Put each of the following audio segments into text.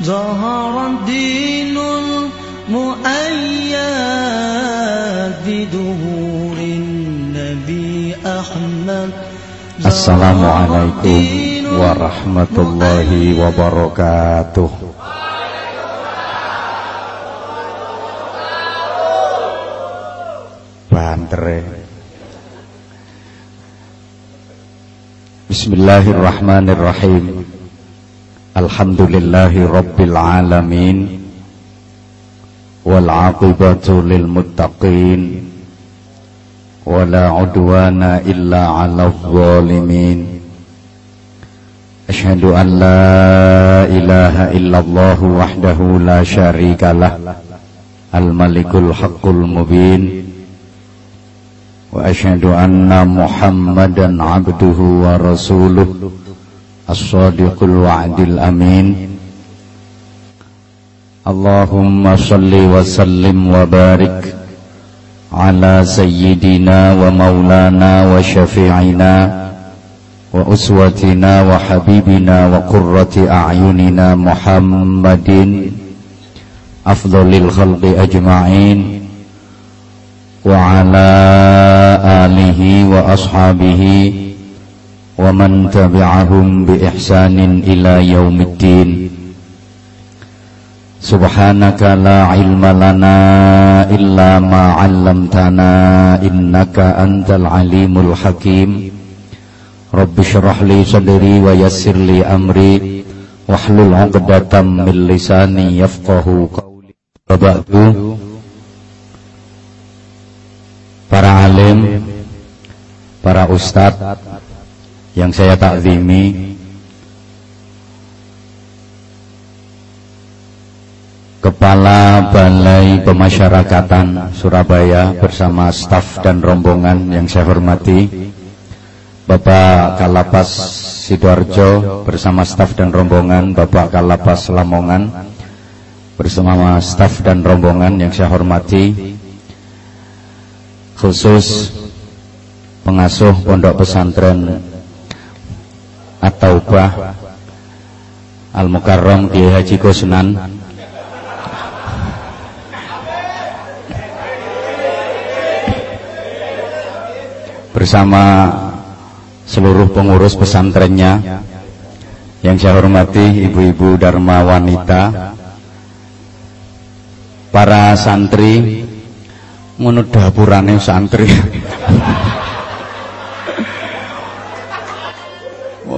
ظهر الدين المؤيد بدهور النبي أحمد. السلام عليكم ورحمة الله وبركاته. Bantere Bismillahirrahmanirrahim. الحمد لله رب العالمين والعاقبة للمتقين ولا عدوان إلا على الظالمين. أشهد أن لا إله إلا الله وحده لا شريك له الملك الحق المبين. وأشهد أن محمدا عبده ورسوله. الصادق الوعد الأمين. اللهم صل وسلم وبارك على سيدنا ومولانا وشفيعنا وأسوتنا وحبيبنا وقرة أعيننا محمد أفضل الخلق أجمعين وعلى آله وأصحابه ومن تبعهم بإحسان إلى يوم الدين سبحانك لا علم لنا إلا ما علمتنا إنك أنت العليم الحكيم رب اشرح لي صدري ويسر لي أمري واحلل عقدة من لساني يفقه قولي وبعد para alim, para ustadz, yang saya takzimi. Kepala Balai Pemasyarakatan Surabaya bersama staf dan rombongan yang saya hormati Bapak Kalapas Sidoarjo bersama staf dan rombongan Bapak Kalapas Lamongan bersama staf dan rombongan yang saya hormati khusus pengasuh pondok pesantren At-Taubah Al-Mukarram di Haji Kusnan bersama seluruh pengurus pesantrennya yang saya hormati ibu-ibu dharma wanita para santri menurut dapurane santri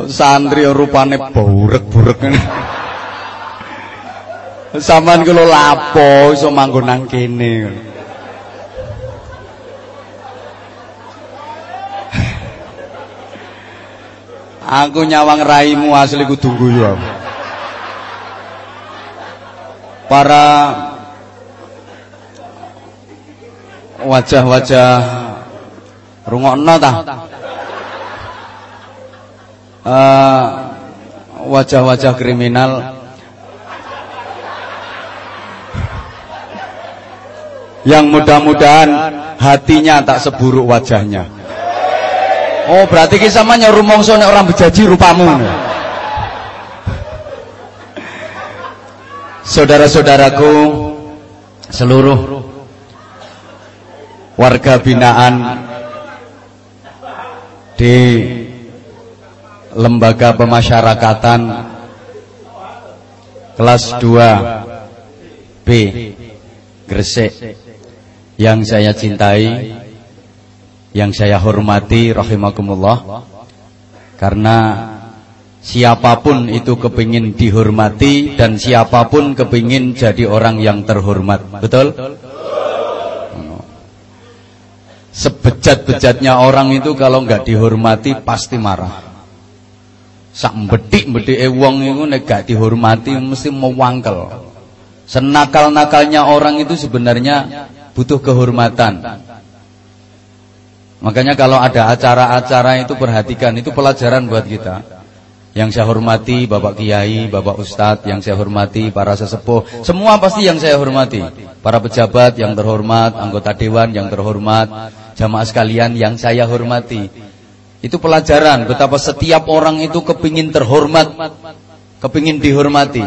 santri rupane burek-burek Saman ku lapo iso manggon nang kene. Aku nyawang raimu asli ku tunggu ya. Para wajah-wajah rungokno ta? Eh, wajah-wajah kriminal yang mudah-mudahan hatinya tak seburuk wajahnya. Oh, berarti kisah mah nyoru mongso nek orang bejaji rupamu. Saudara-saudaraku seluruh warga binaan di lembaga pemasyarakatan kelas 2 B Gresik. Yang saya cintai yang saya hormati rahimakumullah. Karena siapa pun itu kepingin dihormati dan siapa pun kepingin jadi orang yang terhormat. Betul? sebejat-bejatnya orang itu kalau nggak dihormati pasti marah sak bedik-bedike wong iku nek gak dihormati mesti mewangkel. Senakal-nakalnya orang itu sebenarnya butuh kehormatan. Makanya kalau ada acara-acara itu perhatikan, itu pelajaran buat kita. Yang saya hormati Bapak Kiai, Bapak Ustadz, yang saya hormati para sesepuh, semua pasti yang saya hormati. Para pejabat yang terhormat, anggota dewan yang terhormat, jamaah sekalian yang saya hormati. Itu pelajaran betapa setiap orang itu kepingin terhormat, kepingin dihormati.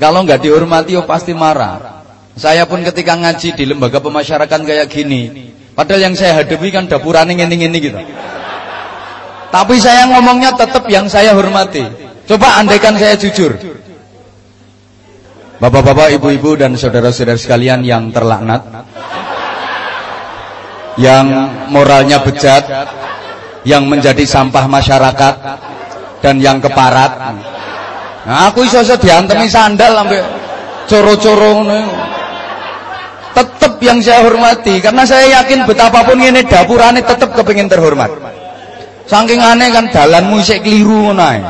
Kalau nggak dihormati oh pasti marah. Saya pun ketika ngaji di lembaga pemasyarakatan kayak gini, padahal yang saya hadapi kan dapurane ngene-ngene gitu. Tapi saya ngomongnya tetap yang saya hormati. Coba andaikan saya jujur. Bapak-bapak, ibu-ibu dan saudara-saudara sekalian yang terlaknat. Yang moralnya bejat, yang menjadi sampah masyarakat dan yang keparat. Nah, aku iso iso diantemi sandal sampai coro-coro Tetap yang saya hormati karena saya yakin betapapun ini dapurane tetap kepingin terhormat. Saking aneh kan dalanmu isik keliru ngono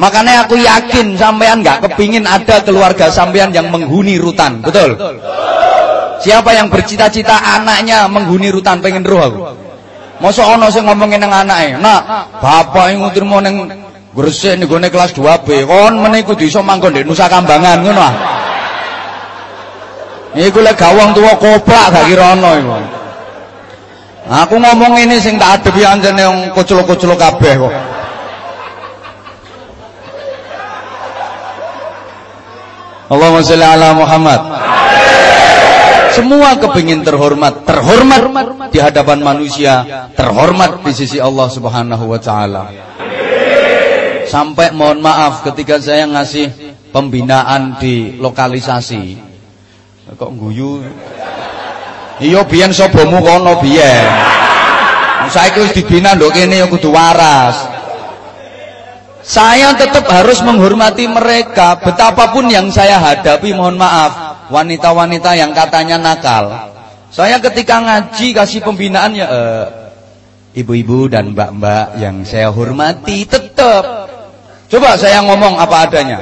Makanya aku yakin sampean nggak kepingin ada keluarga sampean yang menghuni rutan, betul? Siapa yang bercita-cita anaknya menghuni rutan pengen roh aku? Masa ana sing ngomongin nang anake, "Nak, bapak yang ngutirmu ning Gresik gue kelas 2B, kon meniku kudu iso manggon di Nusa Kambangan ngono ah. Iku lek gawang tuwa koplak gak kira ana iku. Aku ngomong ini sing tak adepi anjene wong kucluk-kucluk kabeh kok. Allahumma sholli ala Muhammad. Semua kepingin terhormat, terhormat di hadapan manusia, terhormat di sisi Allah Subhanahu wa taala. Sampai mohon maaf ketika saya ngasih pembinaan di lokalisasi. Kok guyu? Iya biyen sobomu kono biyen. Saiki wis dibina nduk kene ya kudu waras. Saya tetap harus menghormati mereka betapapun yang saya hadapi mohon maaf wanita-wanita yang katanya nakal. Saya ketika ngaji kasih pembinaan ya eh, ibu-ibu dan mbak-mbak yang saya hormati tetap Coba saya ngomong apa adanya.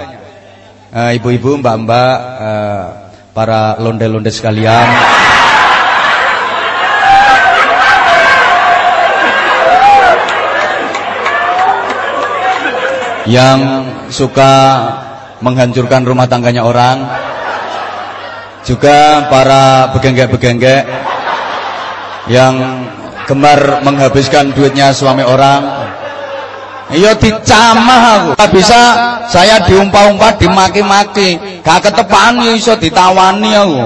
Eh, ibu-ibu, mbak-mbak, uh, para londe-londe sekalian. Yang suka menghancurkan rumah tangganya orang. Juga para begenggek-begenggek yang gemar menghabiskan duitnya suami orang Iya dicamah aku. Tak bisa saya diumpah-umpah, dimaki-maki. Gak ketepaan ya iso ditawani aku.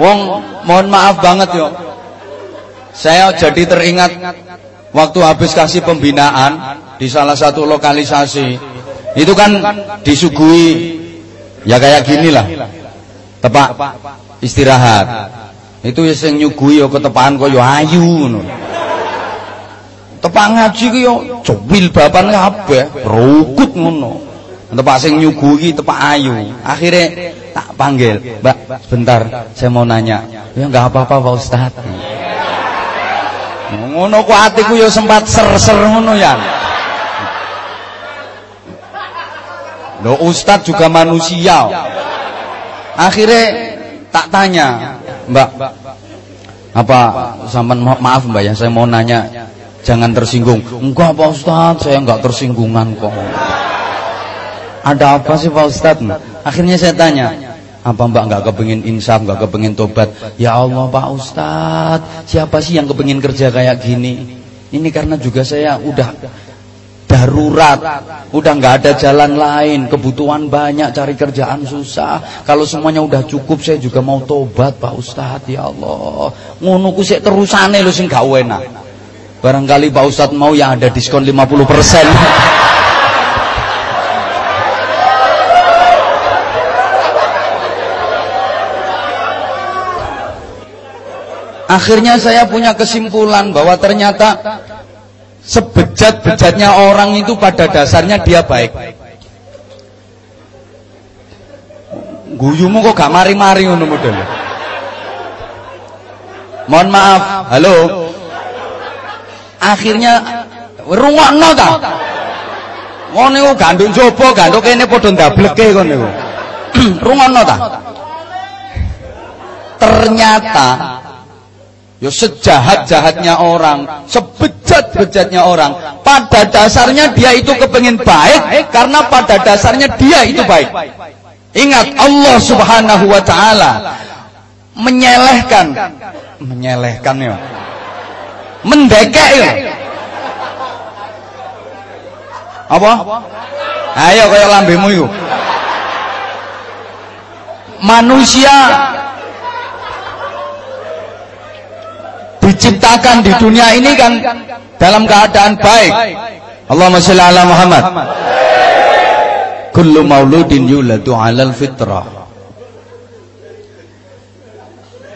Wong, mohon maaf banget yo. Saya jadi teringat waktu habis kasih pembinaan di salah satu lokalisasi. Itu kan disuguhi ya kayak gini lah. Tepak istirahat. Itu ya sing nyuguhi ya ketepaan kaya ayu ngono. Tepak ngaji ku yo cowil bapan kabeh, rukut ngono. Tepak sing nyuguhi tepak ayu. Akhirnya tak panggil, "Mbak, sebentar, saya mau nanya." Ya enggak apa-apa, Pak Ustaz. Ngono ku atiku yo sempat ser-ser ngono ya. Lo Ustaz juga manusia. Akhirnya tak tanya, Mbak, apa sampean maaf Mbak ya, saya mau nanya Jangan tersinggung. Enggak Pak Ustadz, saya enggak tersinggungan kok. Ada apa sih Pak Ustadz? Akhirnya saya tanya, apa mbak enggak kepingin insaf, enggak kepingin tobat? Ya Allah Pak Ustadz, siapa sih yang kepingin kerja kayak gini? Ini karena juga saya udah darurat, udah nggak ada jalan lain, kebutuhan banyak, cari kerjaan susah. Kalau semuanya udah cukup, saya juga mau tobat Pak Ustadz, ya Allah. Ngono sik terusane lho sing gak enak. Barangkali Pak Ustadz mau yang ada diskon 50% Akhirnya saya punya kesimpulan bahwa ternyata sebejat-bejatnya orang itu pada dasarnya dia baik. Guyumu kok gak mari-mari. Mohon maaf, halo? Akhirnya rungokno ta? Ngono niku gandung jaba gandung kene padha ndableke ngono niku rungokno ta? Ternyata Ya sejahat-jahatnya orang, sebejat-bejatnya orang. Pada dasarnya dia itu kepengen baik karena pada dasarnya dia itu baik. Ingat Allah Subhanahu wa taala menyelehkan menyelehkan ya mendekek ya. Apa? Ayo kaya lambemu yuk. Manusia diciptakan di dunia ini kan dalam keadaan baik. Allahumma sholli ala Muhammad. Kullu mauludin yuladu 'alal fitrah.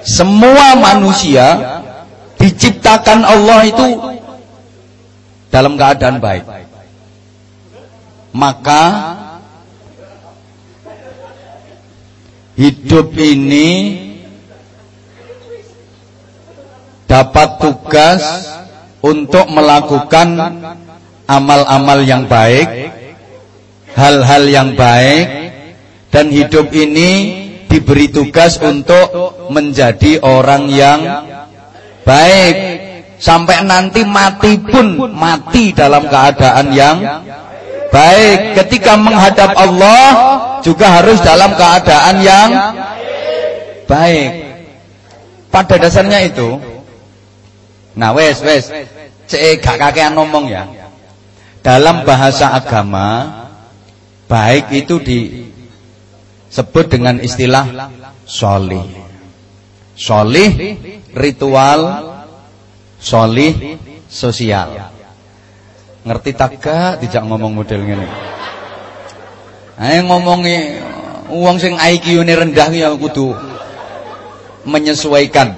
Semua manusia diciptakan Allah itu dalam keadaan baik. Maka hidup ini dapat tugas untuk melakukan amal-amal yang baik, hal-hal yang baik, dan hidup ini diberi tugas untuk menjadi orang yang baik. Sampai nanti mati pun mati dalam keadaan yang baik. Ketika menghadap Allah juga harus dalam keadaan yang baik. Pada dasarnya itu Nah wes wes, cek gak kakean ngomong ya. Dalam bahasa agama baik itu disebut dengan istilah solih. Solih ritual, solih sosial. Ngerti tak tidak ngomong model ini. Ayo ngomongi uang sing IQ-ne rendah ya kudu menyesuaikan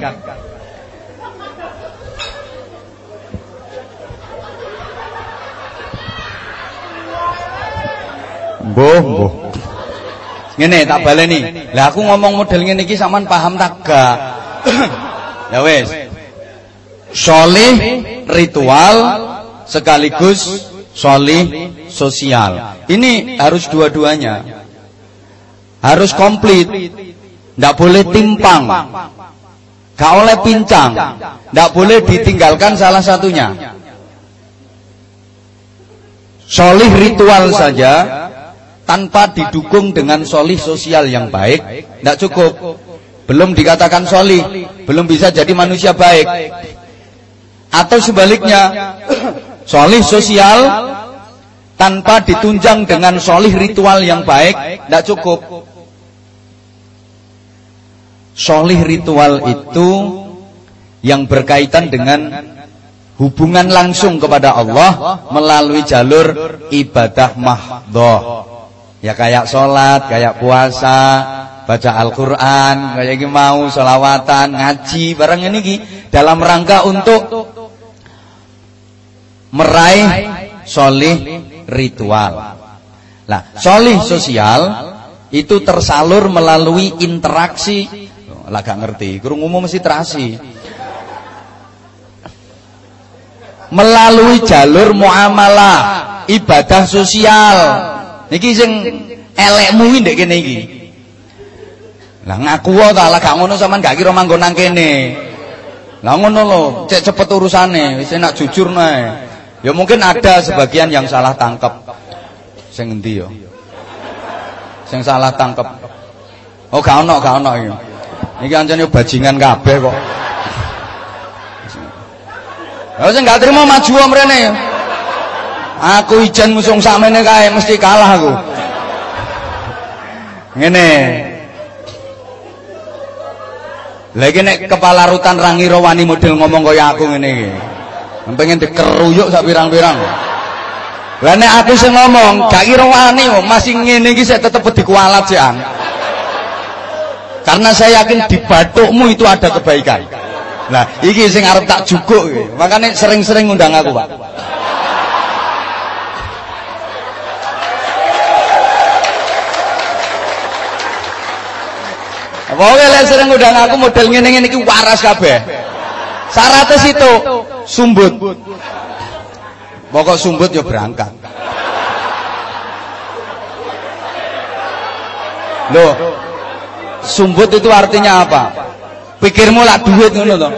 Mbuh, mbuh. Ngene tak baleni. Lah aku ngomong model ngene iki sampean paham tak gak? ya wis. Solih ritual sekaligus solih sosial. Ini harus dua-duanya. Harus komplit. Tidak boleh timpang. Gak oleh pincang. Tidak boleh ditinggalkan salah satunya. Solih ritual saja tanpa didukung dengan solih sosial yang baik, tidak cukup. Belum dikatakan solih, belum bisa jadi manusia baik. Atau sebaliknya, solih sosial tanpa ditunjang dengan solih ritual yang baik, tidak cukup. Solih ritual itu yang berkaitan dengan hubungan langsung kepada Allah melalui jalur ibadah mahdoh. Ya kayak sholat, kayak puasa, baca Al-Quran, kayak gini mau sholawatan, ngaji, barang ini ki dalam rangka untuk meraih solih ritual. Nah, solih sosial itu tersalur melalui interaksi. Lah gak ngerti, kurung umum mesti terasi. Melalui jalur muamalah, ibadah sosial, Niki sing elekmu iki ndek kene iki. Lah ngaku wae ta lah gak ngono sampean gak kira manggon nang kene. Lah ngono lho, cek cepet urusane, wis enak jujur nae. Ya mungkin ada sebagian yang salah tangkap. Sing endi ya? Sing salah tangkap. Oh gak ono, gak ono iki. Iki ancene bajingan kabeh kok. Lah sing gak terima maju mrene ya. Aku ijen musung sakmene kae mesti kalah aku. Ngene. Lagi nek kepala rutan rangira wani model ngomong kaya aku ngene iki. Pengen dikeruyuk sak pirang-pirang. Lah nek aku sing ngomong gak kira wani masih ngene iki saya tetep dikualat sih ang. Karena saya yakin di batukmu itu ada kebaikan. Nah, iki sing arep tak jukuk Makanya sering-sering ngundang aku, Pak. Pokoke lek sering ngundang aku model ngene-ngene iki waras kabeh. Syaratnya situ sumbut. Pokok sumbut ya berangkat. Loh. Sumbut itu artinya apa? Pikirmu lah duit ngono to.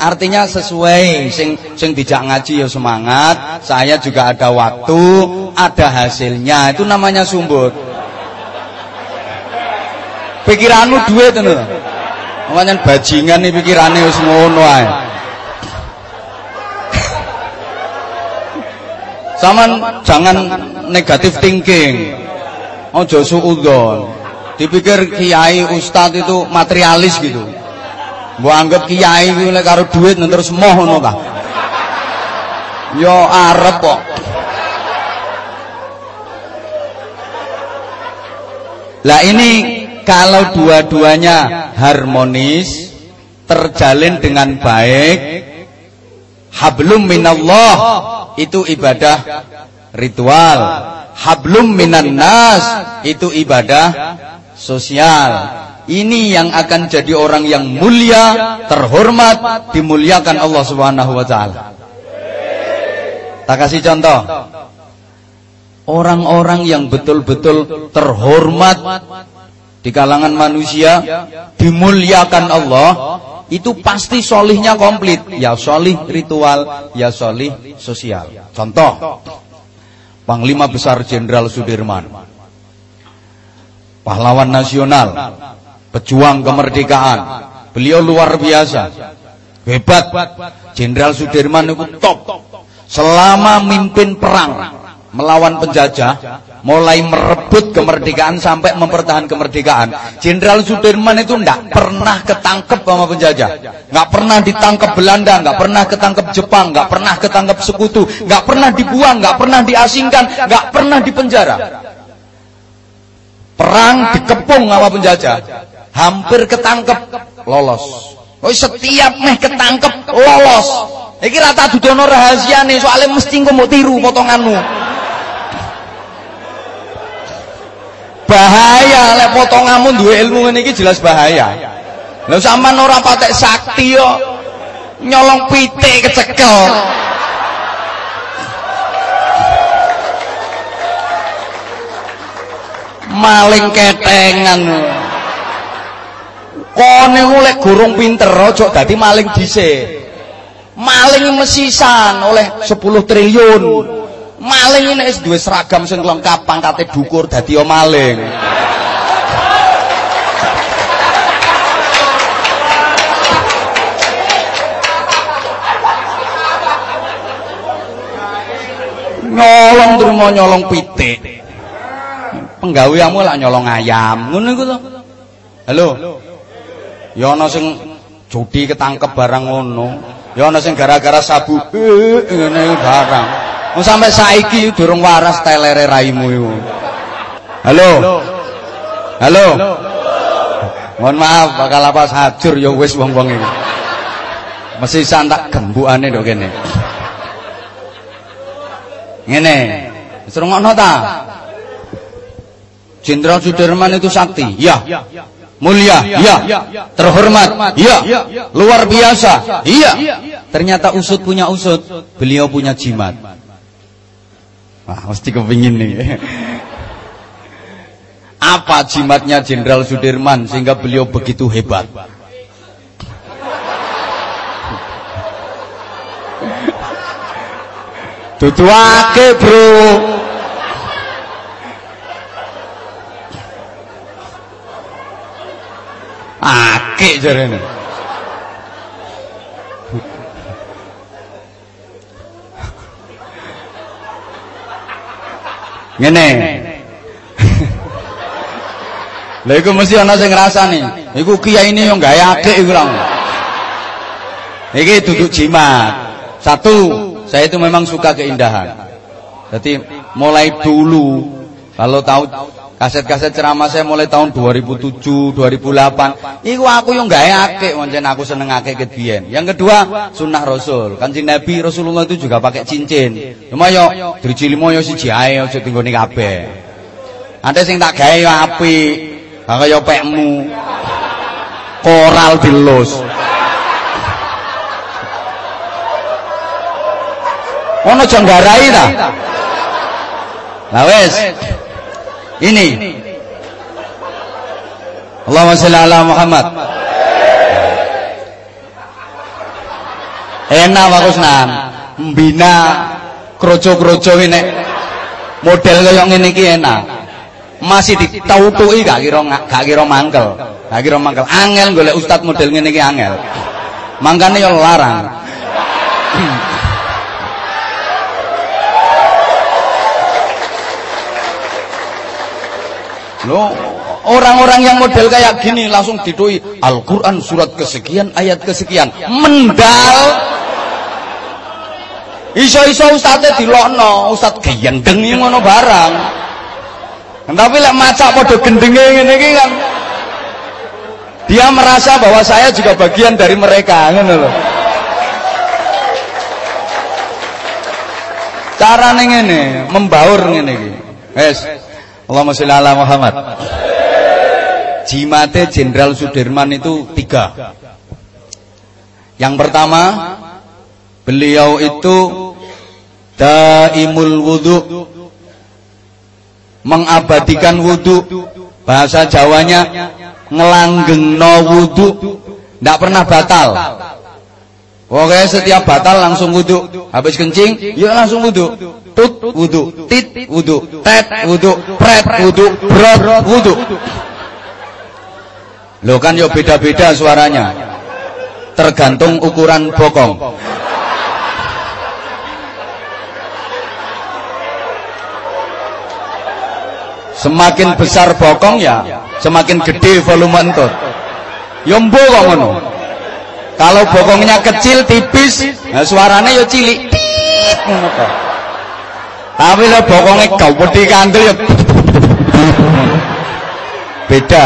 Artinya sesuai sing sing dijak ngaji ya semangat, saya juga ada waktu, ada hasilnya. Itu namanya sumbut. Pikiranmu duit ngono. Pancen bajingan nih pikirane wis ngono ae. Saman jangan negatif thinking. Ojo suudzon. Dipikir kiai ustad itu materialis gitu. Mbok anggap kiai kuwi lek karo duit terus moh ngono. Yo arep kok. Lah ini kalau dua-duanya harmonis, terjalin dengan baik, hablum minallah itu ibadah ritual. Hablum minan nas itu ibadah sosial. Ini yang akan jadi orang yang mulia, terhormat, dimuliakan Allah Subhanahu wa taala. Tak kasih contoh. Orang-orang yang betul-betul terhormat di kalangan manusia, dimuliakan Allah, itu pasti solihnya komplit. Ya solih ritual, ya solih sosial. Contoh, Panglima Besar Jenderal Sudirman. Pahlawan nasional, pejuang kemerdekaan. Beliau luar biasa. Hebat. Jenderal Sudirman itu top. Selama mimpin perang melawan penjajah, mulai merebut kemerdekaan sampai mempertahankan kemerdekaan. Jenderal Sudirman itu tidak pernah ketangkep sama penjajah, nggak pernah ditangkap Belanda, nggak pernah ketangkep Jepang, nggak pernah ketangkep sekutu, nggak pernah dibuang, nggak pernah diasingkan, nggak pernah dipenjara. Perang dikepung sama penjajah, hampir ketangkep, lolos. Oh, setiap meh ketangkep lolos. Iki rata dudono nih, soalnya mesti engko mau tiru potonganmu. Bahaya lek potonganmu duwe ilmu ngene iki jelas bahaya. Lha sampean ora patek sakti yo nyolong pitik kecekel. Maling ketengan. Kone lek gurung pinter aja dadi maling dhisik. Maling mesisan oleh 10 triliun maling ini wis duwe seragam sing lengkap pangkate dukur dadi maling. Nyolong terima nyolong pitik. Penggaweanmu lah nyolong ayam. Ngono iku to? Halo? Ya ana sing judi ketangkep barang ngono. Ya ana sing gara-gara sabu. Ngene barang Wong sampe saiki durung waras telere raimu iku. Halo. Halo. Mohon maaf bakal apa hajur ya wis wong-wong iki. Mesti santak gembukane ndok kene. Ngene. Wis rungokno ta? Jenderal Sudirman itu sakti. Iya. Mulia, iya. Terhormat, iya. Luar biasa, iya. Ternyata usut punya usut, beliau punya jimat. Wah, mesti kepingin nih. Apa jimatnya Jenderal Sudirman sehingga beliau begitu hebat? Tutuake, Bro. Ake jarene. Ngene. Lha iku mesti ana sing ngrasani. Iku ini yo gawe akeh iku. Iki duduk jimat. Satu, saya itu memang suka keindahan. Jadi mulai dulu kalau tahu kaset-kaset ceramah saya mulai tahun 2007, 2008. Iku aku yang gawe akeh pancen aku seneng akeh biyen. Yang kedua, sunnah Rasul. Kanjeng Nabi Rasulullah itu juga pakai cincin. Cuma yo driji limo yo siji ae aja tinggone kabeh. Ate sing tak gawe yo apik. Kaya pekmu. Koral dilus. Ono janggarai ta? Lah wis. Ini. Allahumma sholli ala Muhammad. Enak Pak Kusnan. Mbina kroco-kroco ini model kaya ngene iki enak. Masih ditautuki gak kira gak kira mangkel. Gak kira mangkel. Angel golek ustaz model ngene iki angel. Mangkane yo larang. Loh, orang-orang yang model kayak gini langsung didoi Al-Qur'an surat kesekian ayat kesekian. Mendal. Iso-iso ustadze dilokno, ustad gendeng ngono barang. Tapi lek maca padha gendenge ngene iki kan dia merasa bahwa saya juga bagian dari mereka ngono loh. Cara ngene, membaur ngene iki. Allahumma sholli ala Muhammad. Jimate Jenderal Sudirman itu tiga. Yang pertama, beliau itu daimul wudu mengabadikan wudu. Bahasa Jawanya ngelanggengno wudu. Ndak pernah batal. Oke setiap batal langsung wudu. Habis kencing ya langsung wudu tut wudu. tit wudu. tet wudu. pret wudu. brot wudu. Lo kan yo beda-beda suaranya. tergantung ukuran bokong. Semakin besar bokong ya, semakin gede volume entut. Yombo ya kok ngono. Kalau bokongnya kecil tipis, nah suaranya ya cilik. Tapi lah kau putih kandel ya. Beda.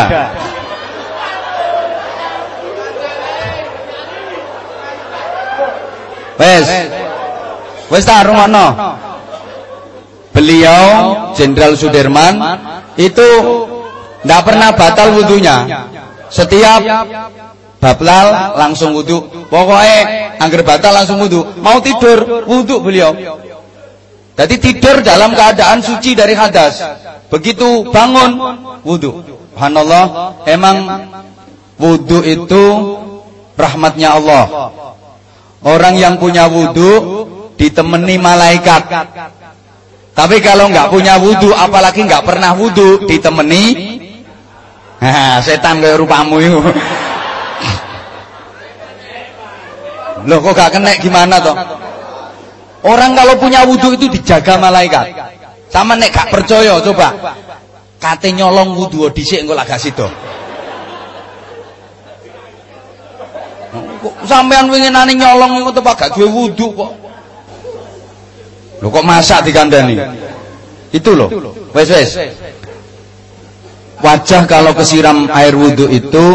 Wes. Wes tak rungono beliau Jenderal Sudirman itu tidak pernah batal wudhunya setiap bablal langsung wudhu pokoknya angger batal langsung wudhu mau tidur wudhu beliau jadi tidur dalam keadaan suci dari hadas begitu bangun wudhu Subhanallah emang wudhu itu rahmatnya Allah orang yang punya wudhu ditemani malaikat tapi kalau nggak punya wudhu, apalagi nggak pernah wudhu, ditemani, setan kayak rupamu itu. Loh kok gak kena gimana toh? Orang kalau punya wudhu itu dijaga malaikat. Sama nek gak percaya coba. Kate nyolong wudhu dhisik engko lagak sida. Sampean winginane nyolong iku tepak gak duwe wudhu kok. Loh kok masak dikandani? Itu loh. Wes wes. Wajah kalau kesiram air wudhu itu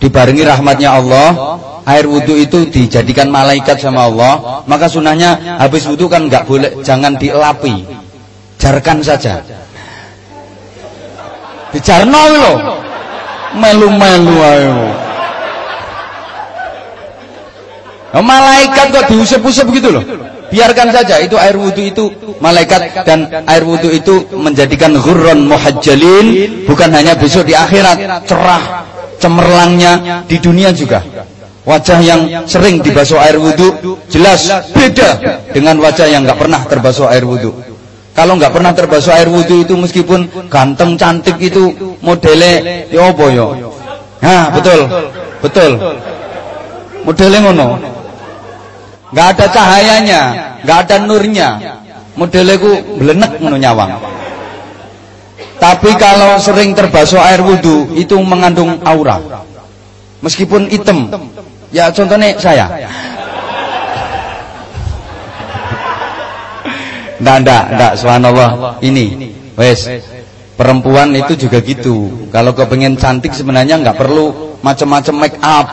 dibarengi rahmatnya Allah, air wudhu itu dijadikan malaikat sama Allah, maka sunahnya habis wudhu kan nggak boleh, jangan dielapi, jarkan saja. Dijarno loh, melu-melu ayo. Malaikat kok diusap-usap begitu loh. Biarkan saja itu air wudhu itu malaikat dan air wudhu itu menjadikan ghurran muhajjalin bukan hanya besok di akhirat cerah cemerlangnya di dunia juga. Wajah yang sering dibasuh air wudhu jelas beda dengan wajah yang nggak pernah terbasuh air wudhu. Kalau nggak pernah terbasuh air wudhu itu meskipun ganteng cantik itu modelnya ya apa ya? Nah, betul. Betul. Modelnya ngono nggak ada cahayanya, nggak ada nurnya. Modelnya ku belenek ngono nyawang. Tapi kalau sering terbasuh air wudhu itu mengandung aura. Meskipun hitam. Ya contohnya saya. Nggak, nggak, nggak, subhanallah. Ini, wes, perempuan itu juga gitu. Kalau kepengen cantik sebenarnya nggak perlu macam-macam make up.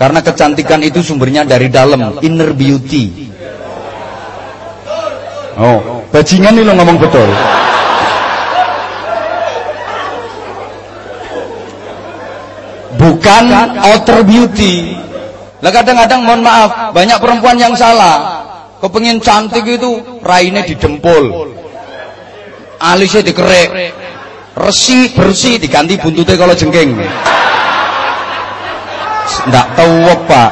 Karena kecantikan itu sumbernya dari dalam, inner beauty. Oh, bajingan ini lo ngomong betul. Bukan outer beauty. Lah kadang-kadang mohon maaf, banyak perempuan yang salah. Kepengin cantik itu raine didempul. Alisnya dikerek. Resi bersih diganti buntutnya kalau jengking nggak tahu apa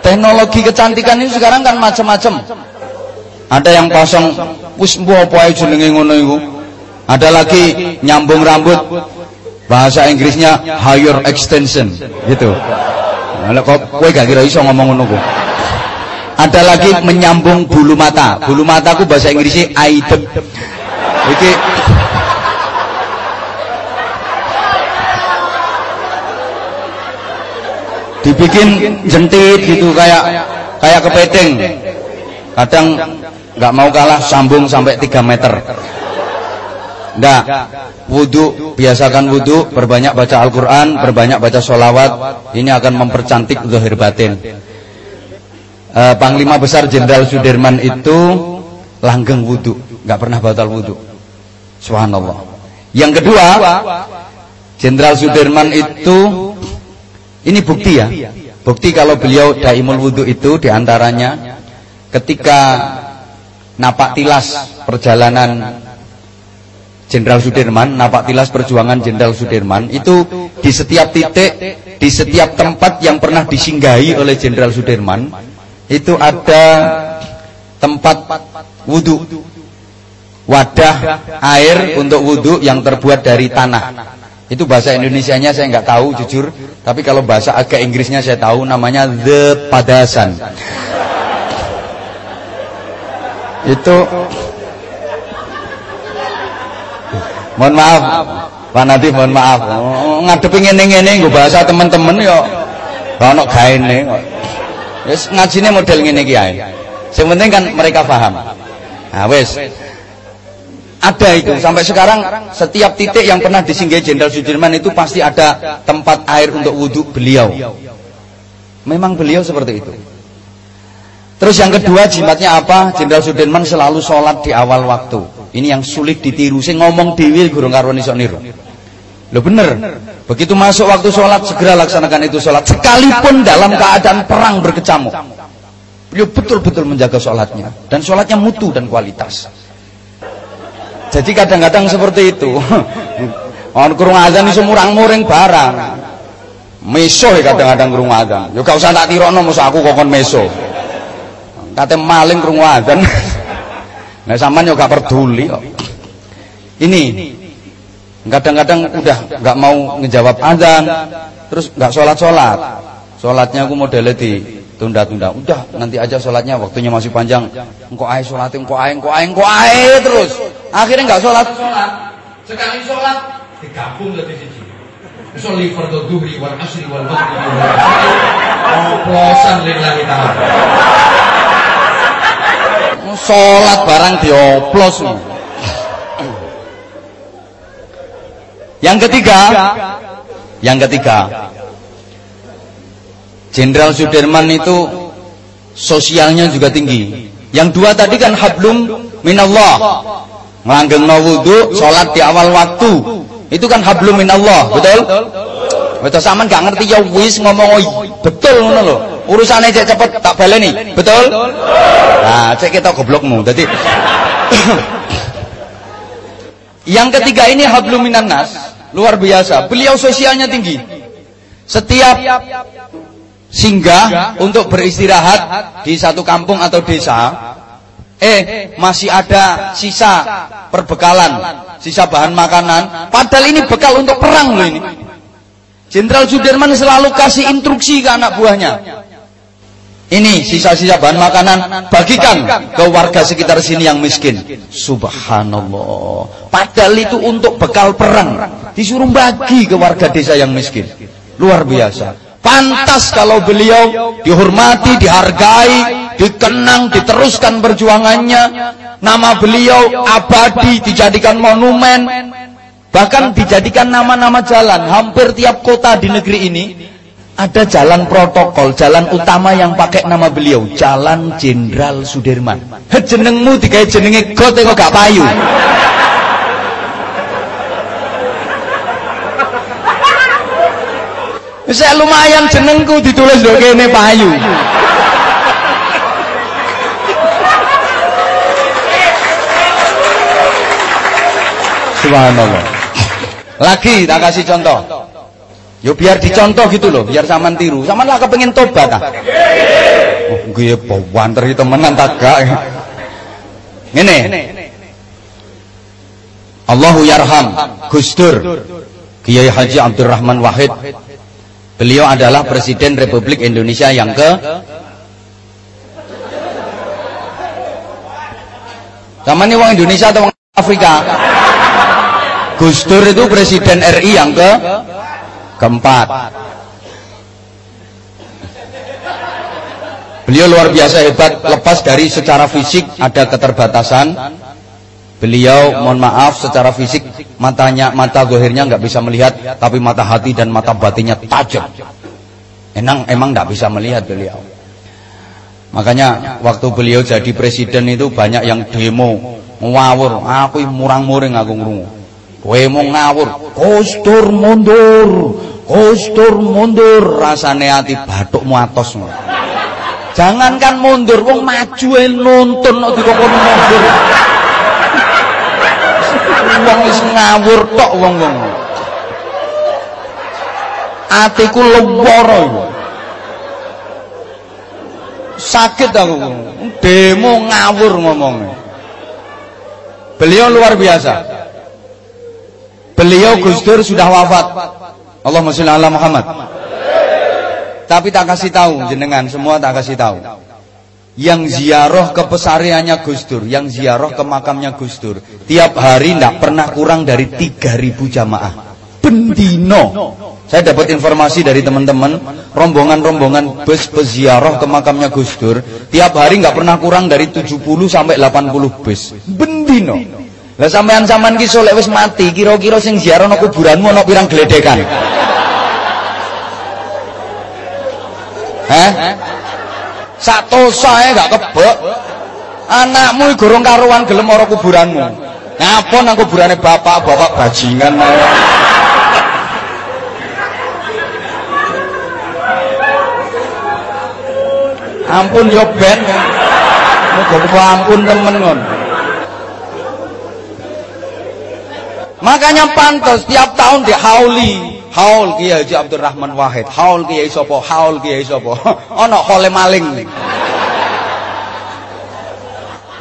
teknologi kecantikan ini sekarang kan macam-macam ada yang pasang wis apa ae jenenge ngono iku ada lagi nyambung rambut Bahasa Inggrisnya higher extension gitu. Kok gak kira iso ngomong ngono. Ada lagi menyambung bulu mata. Bulu mataku bahasa Inggrisnya e item Iki dibikin jentit gitu kayak kayak kepiting kadang nggak mau kalah sambung sampai 3 meter Nggak, wudhu, biasakan wudhu, berbanyak baca Al-Quran, berbanyak baca sholawat, ini akan mempercantik zahir batin. E, Panglima Besar Jenderal Sudirman itu langgeng wudhu, nggak pernah batal wudhu. Subhanallah. Yang kedua, Jenderal Sudirman itu, ini bukti ya, bukti kalau beliau daimul wudhu itu di antaranya ketika napak tilas perjalanan Jenderal Sudirman, napak tilas perjuangan Jenderal Sudirman itu di setiap titik, di setiap tempat yang pernah disinggahi oleh Jenderal Sudirman itu ada tempat wudhu, wadah air untuk wudhu yang terbuat dari tanah. Itu bahasa Indonesianya saya nggak tahu jujur, tapi kalau bahasa agak Inggrisnya saya tahu namanya the padasan. Itu Mohon maaf. Pak Nadif mohon maaf. Ngadepi ngene-ngene nggo bahasa teman-teman yo ono gaene kok. Wis ngajine model ngene iki ae. Sing penting kan mereka paham. Nah wis. Ada itu sampai sekarang setiap titik yang pernah disinggahi Jenderal Sudirman itu pasti ada tempat air untuk wudhu beliau. Memang beliau seperti itu. Terus yang kedua jimatnya apa? Jenderal Sudirman selalu sholat di awal waktu. Ini yang sulit ditiru. Saya ngomong dewi guru karwan iso niru. Lo bener. Begitu masuk waktu sholat segera laksanakan itu sholat. Sekalipun dalam keadaan perang berkecamuk. Beliau betul-betul menjaga sholatnya dan sholatnya mutu dan kualitas. Jadi kadang-kadang seperti itu. Orang kurung azan itu murang-muring barang. Meso ya kadang-kadang kurung azan. Yo gak usah tak tirono musuh aku kokon meso. Kate maling krungu adzan. Nah sampean yo gak peduli kok. Ini kadang-kadang udah nggak mau ngejawab adzan, terus nggak sholat-sholat. Sholatnya aku modelnya di tunda-tunda. Udah nanti aja sholatnya waktunya masih panjang. Engkau ae sholat, engkau ae, engkau ae, engkau ae terus. Akhirnya nggak sholat. Sekali sholat digabung lebih siji. Sholli fardhu dhuhri wal asri wal maghribi wal Oplosan lillahi ta'ala. Sholat barang dioplos. Yang ketiga, yang ketiga, Jenderal Sudirman itu sosialnya juga tinggi. Yang dua tadi kan hablum minallah. Ngelanggeng wudhu, sholat di awal waktu. Itu kan hablum minallah, betul? Betul sama gak ngerti ya wis ngomong oh, betul ngono lho. Urusane cek cepet tak baleni. Betul? Nah, cek kita goblokmu. Jadi Yang ketiga ini hablum minan nas, luar biasa. Beliau sosialnya tinggi. Setiap singgah untuk beristirahat di satu kampung atau desa, eh masih ada sisa perbekalan, sisa bahan makanan. Padahal ini bekal untuk perang loh ini. Jenderal Sudirman selalu kasih instruksi ke anak buahnya. Ini sisa-sisa bahan makanan bagikan ke warga sekitar sini yang miskin. Subhanallah. Padahal itu untuk bekal perang. Disuruh bagi ke warga desa yang miskin. Luar biasa. Pantas kalau beliau dihormati, dihargai, dikenang, diteruskan perjuangannya. Nama beliau abadi, dijadikan monumen. Bahkan dijadikan nama-nama jalan. Hampir tiap kota di negeri ini ada jalan protokol, jalan utama yang pakai nama beliau, Jalan Jenderal Sudirman. Jenengmu digawe jenenge got kok gak payu. Saya lumayan jenengku ditulis do kene payu. Subhanallah. Lagi tak kasih contoh. Yo biar dicontoh gitu loh, biar saman tiru. Saman lah kepengen tobat ah. Oh, gue bawanter itu temenan tak gak. Ngene. Allahu yarham Gusdur Kiai Haji Abdurrahman Wahid. Beliau adalah Presiden Republik Indonesia yang ke Sama ini orang Indonesia atau orang Afrika? Gus Dur itu Presiden RI yang ke keempat. Beliau luar biasa hebat, lepas dari secara fisik ada keterbatasan. Beliau mohon maaf secara fisik matanya mata gohirnya nggak bisa melihat, tapi mata hati dan mata batinnya tajam. Emang emang nggak bisa melihat beliau. Makanya waktu beliau jadi presiden itu banyak yang demo ngawur, aku murang-muring aku ngrungu. Kowe mau ngawur, kostur mundur, kostur mundur, rasane ati bathukmu atos. Jangankan mundur, wong maju nuntun kok dikokon mundur. Wong wis ngawur tok wong-wong. Atiku iku. Sakit aku. Demo ngawur ngomongnya. Beliau luar biasa. Beliau Gus Dur sudah wafat. Allahumma sholli ala Muhammad. Tapi tak kasih tahu jenengan semua tak kasih tahu. Yang ziarah ke pesariannya Gus Dur, yang ziarah ke makamnya Gus Dur, tiap hari tidak pernah kurang dari 3000 jamaah. Bendino. Saya dapat informasi dari teman-teman, rombongan-rombongan bus peziarah ke makamnya Gus Dur, tiap hari nggak pernah kurang dari 70 sampai 80 bus. Bendino. Lah sampean sampean ki solek wis mati, kira-kira sing ziarah nang kuburanmu ana pirang gledekan? Heh? Satu saya gak kebek. Anakmu gorong karuan gelem ora kuburanmu. Ngapa nang kuburane bapak, bapak bajingan. Ampun yo ben. Muga ampun temen ngon. Makanya pantas tiap tahun di hauli Haul Kiai Haji Abdurrahman Wahid, haul Kiai sapa, haul Kiai sapa. Ana hole maling.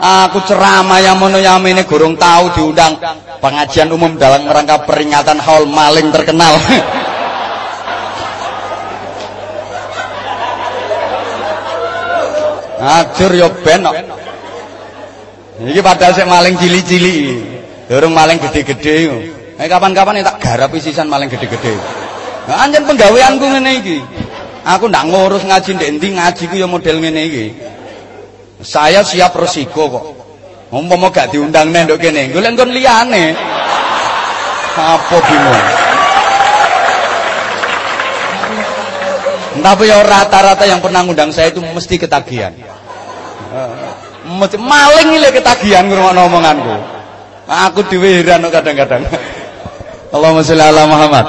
Aku ceramah yang mono ini gurung tahu diundang pengajian umum dalam rangka peringatan haul maling terkenal. Ajur yo ben kok. Iki padahal sik maling cili-cili. Durung maling gede-gede. Eh kapan-kapan tak garapi sisan maling gede-gede. Nah, anjen penggaweanku ngene iki. Aku ndak ngurus ngaji ndek ngaji ku ya model ngene iki. Saya siap resiko kok. Umpama gak diundang nek ndok kene, golek nggon liyane. Apa bingung? Tapi ya rata-rata yang pernah ngundang saya itu mesti ketagihan. Mesti maling iki ketagihan ngrungokno omonganku. Aku dhewe heran kadang-kadang. Allahumma sholli ala Muhammad.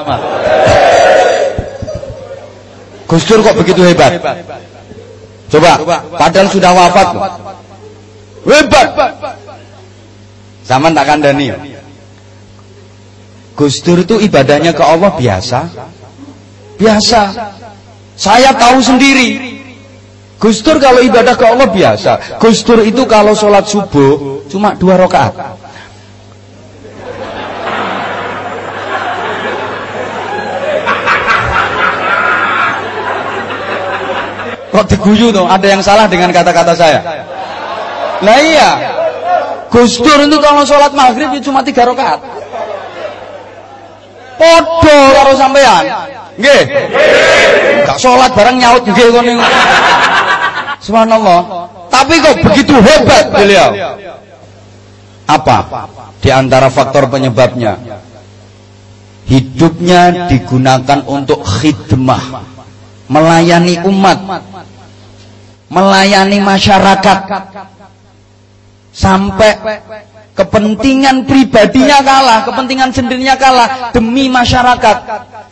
Gus Dur kok begitu hebat? Coba, padahal sudah wafat. Hebat. Zaman tak kandani. Gus Dur itu ibadahnya ke Allah biasa. Biasa. Saya tahu sendiri. Gus Dur kalau ibadah ke Allah biasa. Gus Dur itu kalau sholat subuh cuma dua rakaat. Kok diguyu tuh? Ada yang salah dengan kata-kata saya? Nah iya. Gus Dur itu kalau sholat maghrib ya cuma tiga rakaat. Podo karo sampean. Nggih. Gak sholat bareng nyaut nggih ngene. Subhanallah. Tapi kok begitu hebat beliau? Apa? Di antara faktor penyebabnya hidupnya digunakan untuk khidmah melayani umat melayani masyarakat sampai kepentingan pribadinya kalah, kepentingan sendirinya kalah demi masyarakat.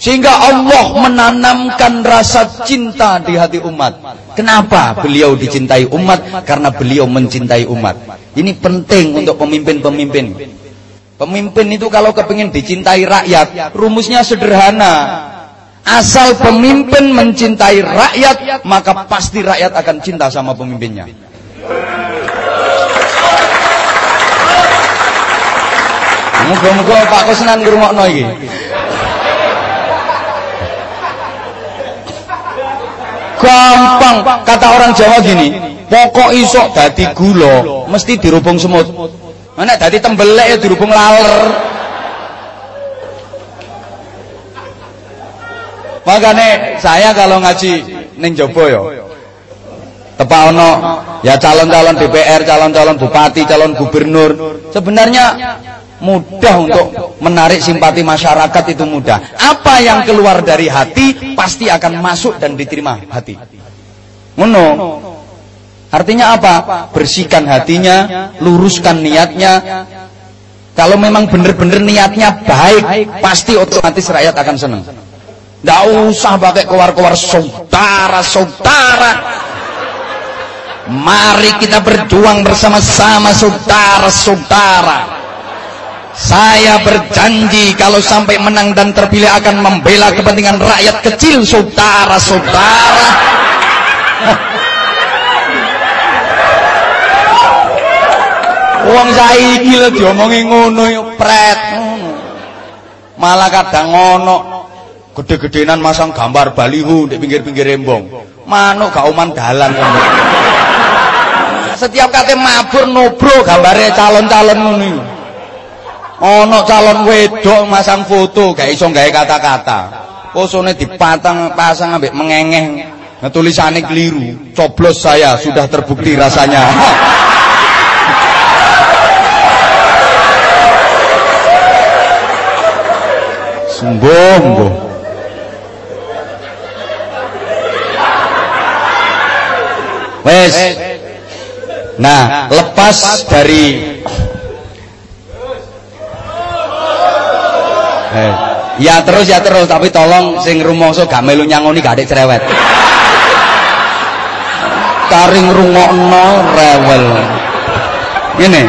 Sehingga Allah menanamkan rasa cinta di hati umat. Kenapa beliau dicintai umat? Karena beliau mencintai umat. Ini penting untuk pemimpin-pemimpin. Pemimpin itu kalau kepingin dicintai rakyat, rumusnya sederhana. Asal pemimpin mencintai rakyat, maka pasti rakyat akan cinta sama pemimpinnya. Muga-muga Pak Kusnan ngrungokno iki. Gampang kata orang Jawa gini, pokok isok dadi gula mesti dirubung semut. Nek dadi tembelek ya dirubung laler. Makanya saya kalau ngaji neng jopo yo. Tepak ono ya calon-calon DPR, calon-calon bupati, calon gubernur. Sebenarnya mudah untuk menarik simpati masyarakat itu mudah. Apa yang keluar dari hati pasti akan masuk dan diterima hati. Ngono. Artinya apa? Bersihkan hatinya, luruskan niatnya. Kalau memang benar-benar niatnya baik, pasti otomatis rakyat akan senang. Tidak usah pakai keluar-keluar saudara-saudara. Mari kita berjuang bersama-sama saudara-saudara. Saya berjanji kalau sampai menang dan terpilih akan membela kepentingan rakyat kecil saudara-saudara. Wong saiki lho diomongi ngono pret Malah kadang ngono gede-gedenan masang gambar baliho di pinggir-pinggir rembong. Manuk gak uman dalan. Setiap kate mabur nobro gambare calon-calon ngono. Ono calon wedok masang foto gak iso gawe kata-kata. Posone dipatang pasang ambek mengengeh. Nah, tulisannya keliru. Coblos saya sudah terbukti rasanya. Sembuh. Wes. Nah, lepas dari Eh, ya terus ya terus, tapi tolong sing rumangsa gak melu nyangoni gak cerewet. Karing rungokno rewel. Ngene.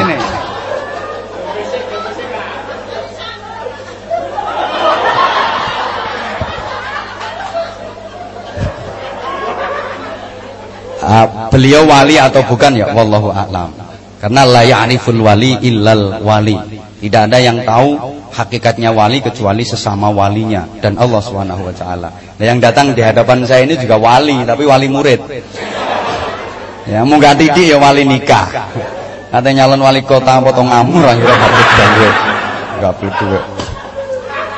Uh, beliau wali atau bukan ya wallahu a'lam. Karena la ya'riful wali illal wali. Tidak ada yang tahu hakikatnya wali kecuali sesama walinya dan Allah Subhanahu wa taala. Nah, yang datang di hadapan saya ini juga wali, tapi wali murid. Ya, mau gak didik ya wali nikah. Ada nyalon wali kota potong ngamur akhirnya dapat duit. Enggak.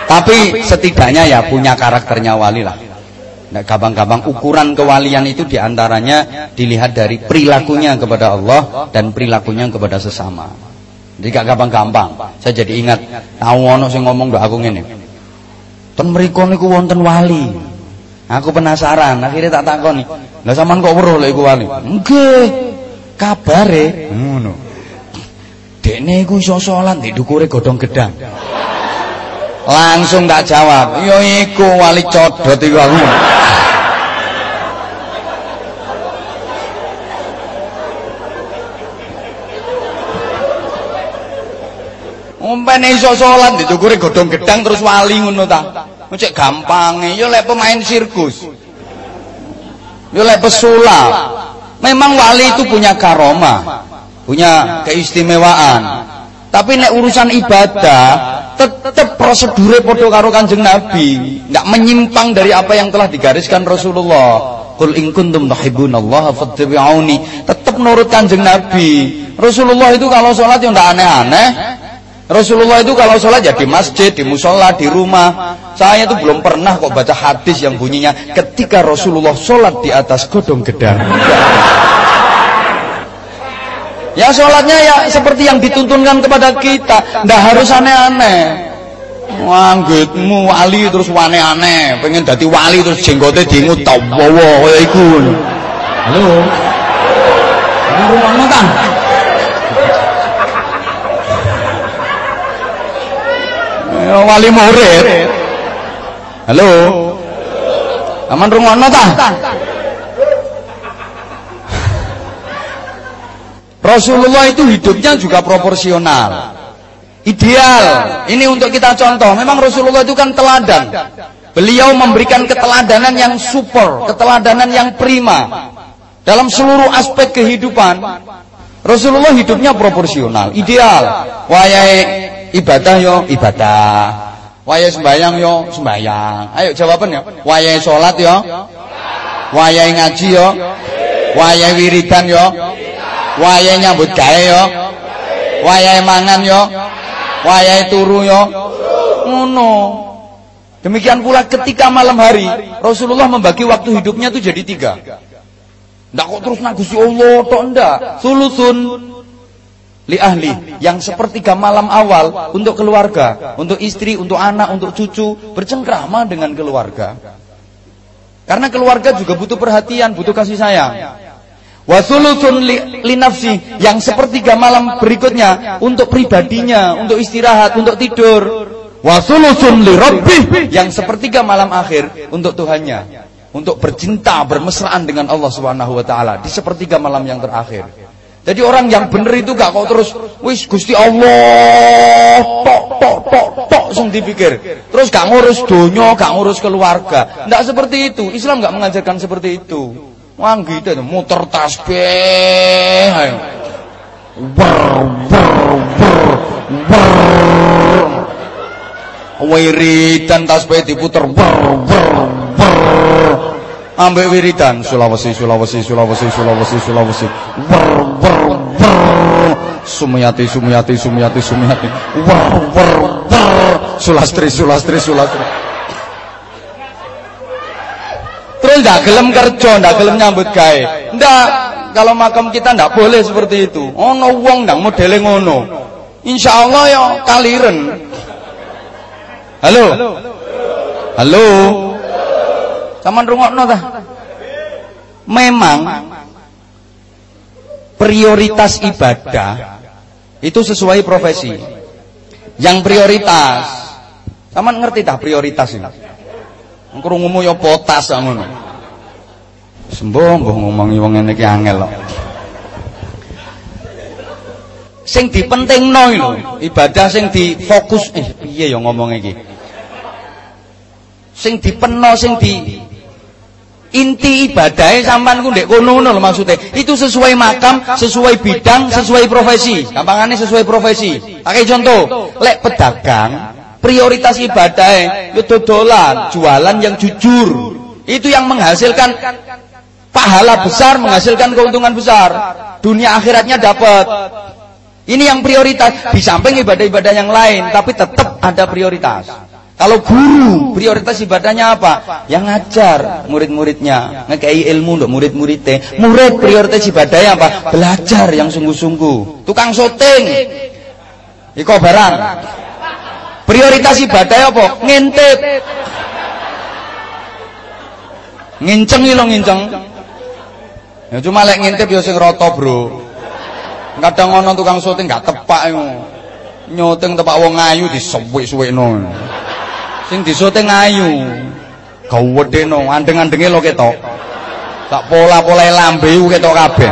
Tapi setidaknya ya punya karakternya wali lah. Nah, gampang-gampang ukuran kewalian itu di antaranya dilihat dari perilakunya kepada Allah dan perilakunya kepada sesama. Jadi gak gampang-gampang. Saya jadi ingat tahu ono ngomong do aku ngene. Ten mriku niku wonten wali. Aku penasaran, akhirnya tak takoni. Lah sampean kok weruh lek iku wali? Nggih. Kabare ngono. Dekne iku iso salat di dukure godhong gedang. Langsung tak jawab, "Ya iku wali codot iku aku." Umpene iso salat didukure godhong gedang terus wali ngono ta. Cek gampange ya lek pemain sirkus. Ya lek pesulap. Memang wali itu punya karomah, punya keistimewaan. Tapi nek urusan ibadah tetap prosedure padha karo Kanjeng Nabi, enggak menyimpang dari apa yang telah digariskan Rasulullah. Qul in kuntum tuhibbunallaha fattabi'uni. Tetap nurut Kanjeng Nabi. Rasulullah itu kalau sholat ya enggak aneh-aneh, Rasulullah itu kalau sholat ya di masjid, di musola, di rumah. Saya itu belum pernah kok baca hadis yang bunyinya ketika Rasulullah sholat di atas godong gedang. Ya sholatnya ya seperti yang dituntunkan kepada kita, ndak harus aneh-aneh. Wanggitmu wali terus aneh-aneh, pengen dadi wali terus jenggote diingut tawawa kaya iku. Halo. Ini rumahnya kan? Ya, wali murid. Halo. Aman rungokno ta? Rasulullah itu hidupnya juga proporsional. Ideal. Ini untuk kita contoh. Memang Rasulullah itu kan teladan. Beliau memberikan keteladanan yang super, keteladanan yang prima. Dalam seluruh aspek kehidupan, Rasulullah hidupnya proporsional, ideal. Wayai ibadah yo ibadah. Wayai sembayang yo sembayang. Ayo jawaban ya. Wayai sholat yo. Wayai ngaji yo. Wayai wiridan yo. Wayai nyambut gawe yo. Wayai mangan yo. Wayai turu yo. Ngono. Demikian pula ketika malam hari Rasulullah membagi waktu hidupnya itu jadi tiga. Ndak kok terus nak Gusti Allah tok ndak. Sulusun li ahli yang sepertiga malam awal untuk keluarga, untuk istri, untuk anak, untuk cucu, bercengkrama dengan keluarga. Karena keluarga juga butuh perhatian, butuh kasih sayang. Wasulusun li, nafsi yang sepertiga malam berikutnya untuk pribadinya, untuk istirahat, untuk tidur. Wasulusun li rabbi yang sepertiga malam akhir untuk Tuhannya untuk bercinta bermesraan dengan Allah Subhanahu wa taala di sepertiga malam yang terakhir. Jadi orang yang benar itu gak kok terus wis Gusti Allah tok tok tok tok sing dipikir. Terus gak ngurus donya, gak ngurus keluarga. Ndak seperti itu. Islam gak mengajarkan seperti itu. Wah gitu muter tasbih ayo. Ber ber ber ber. Wiridan tasbih diputer ber ber ambek wiridan Sulawesi Sulawesi Sulawesi Sulawesi Sulawesi wer wer wer Sumiyati Sumiyati Sumiyati Sumiyati wer wer wer Sulastri Sulastri Sulastri Terus ndak gelem kerja, ndak gelem nyambut gawe. Ndak, kalau makam kita ndak boleh seperti itu. Ono wong ndang modele ngono. Insyaallah ya kaliren. Halo. Halo. Saman rungokno ta? Memang prioritas ibadah itu sesuai profesi. Yang prioritas, saman ngerti tak prioritas ini? Krungumu ya potas ngono. Sembuh mbah ngomongi wong ngene iki angel kok. Sing dipentingno lho, ibadah sing difokus eh piye ya ngomong iki. Sing dipenno sing di Inti ibadahnya sampan ku ndek kono ngono maksudnya. Itu sesuai makam, sesuai bidang, sesuai profesi. Gampangannya sesuai profesi. Pakai contoh, lek pedagang, prioritas ibadahnya itu dodolan, jualan yang jujur. Itu yang menghasilkan pahala besar, menghasilkan keuntungan besar. Dunia akhiratnya dapat. Ini yang prioritas di samping ibadah-ibadah yang lain, tapi tetap ada prioritas. Kalau guru, prioritas ibadahnya apa? Yang ngajar murid-muridnya, ngekei ilmu untuk murid-muridnya. Murid prioritas ibadahnya apa? Belajar yang sungguh-sungguh. Tukang syuting. Iko barang. Prioritas ibadahnya apa? Ngintip. Nginceng lo nginceng. Ya cuma lek ngintip ya sing rata, Bro. Kadang ngono tukang syuting gak tepak iku. Nyuting tepak wong ayu disuwik-suwikno. Sing disoting ayu. Gawedeno, andeng-andenge lo ketok. Tak pola-polae lambe ku ketok kabeh.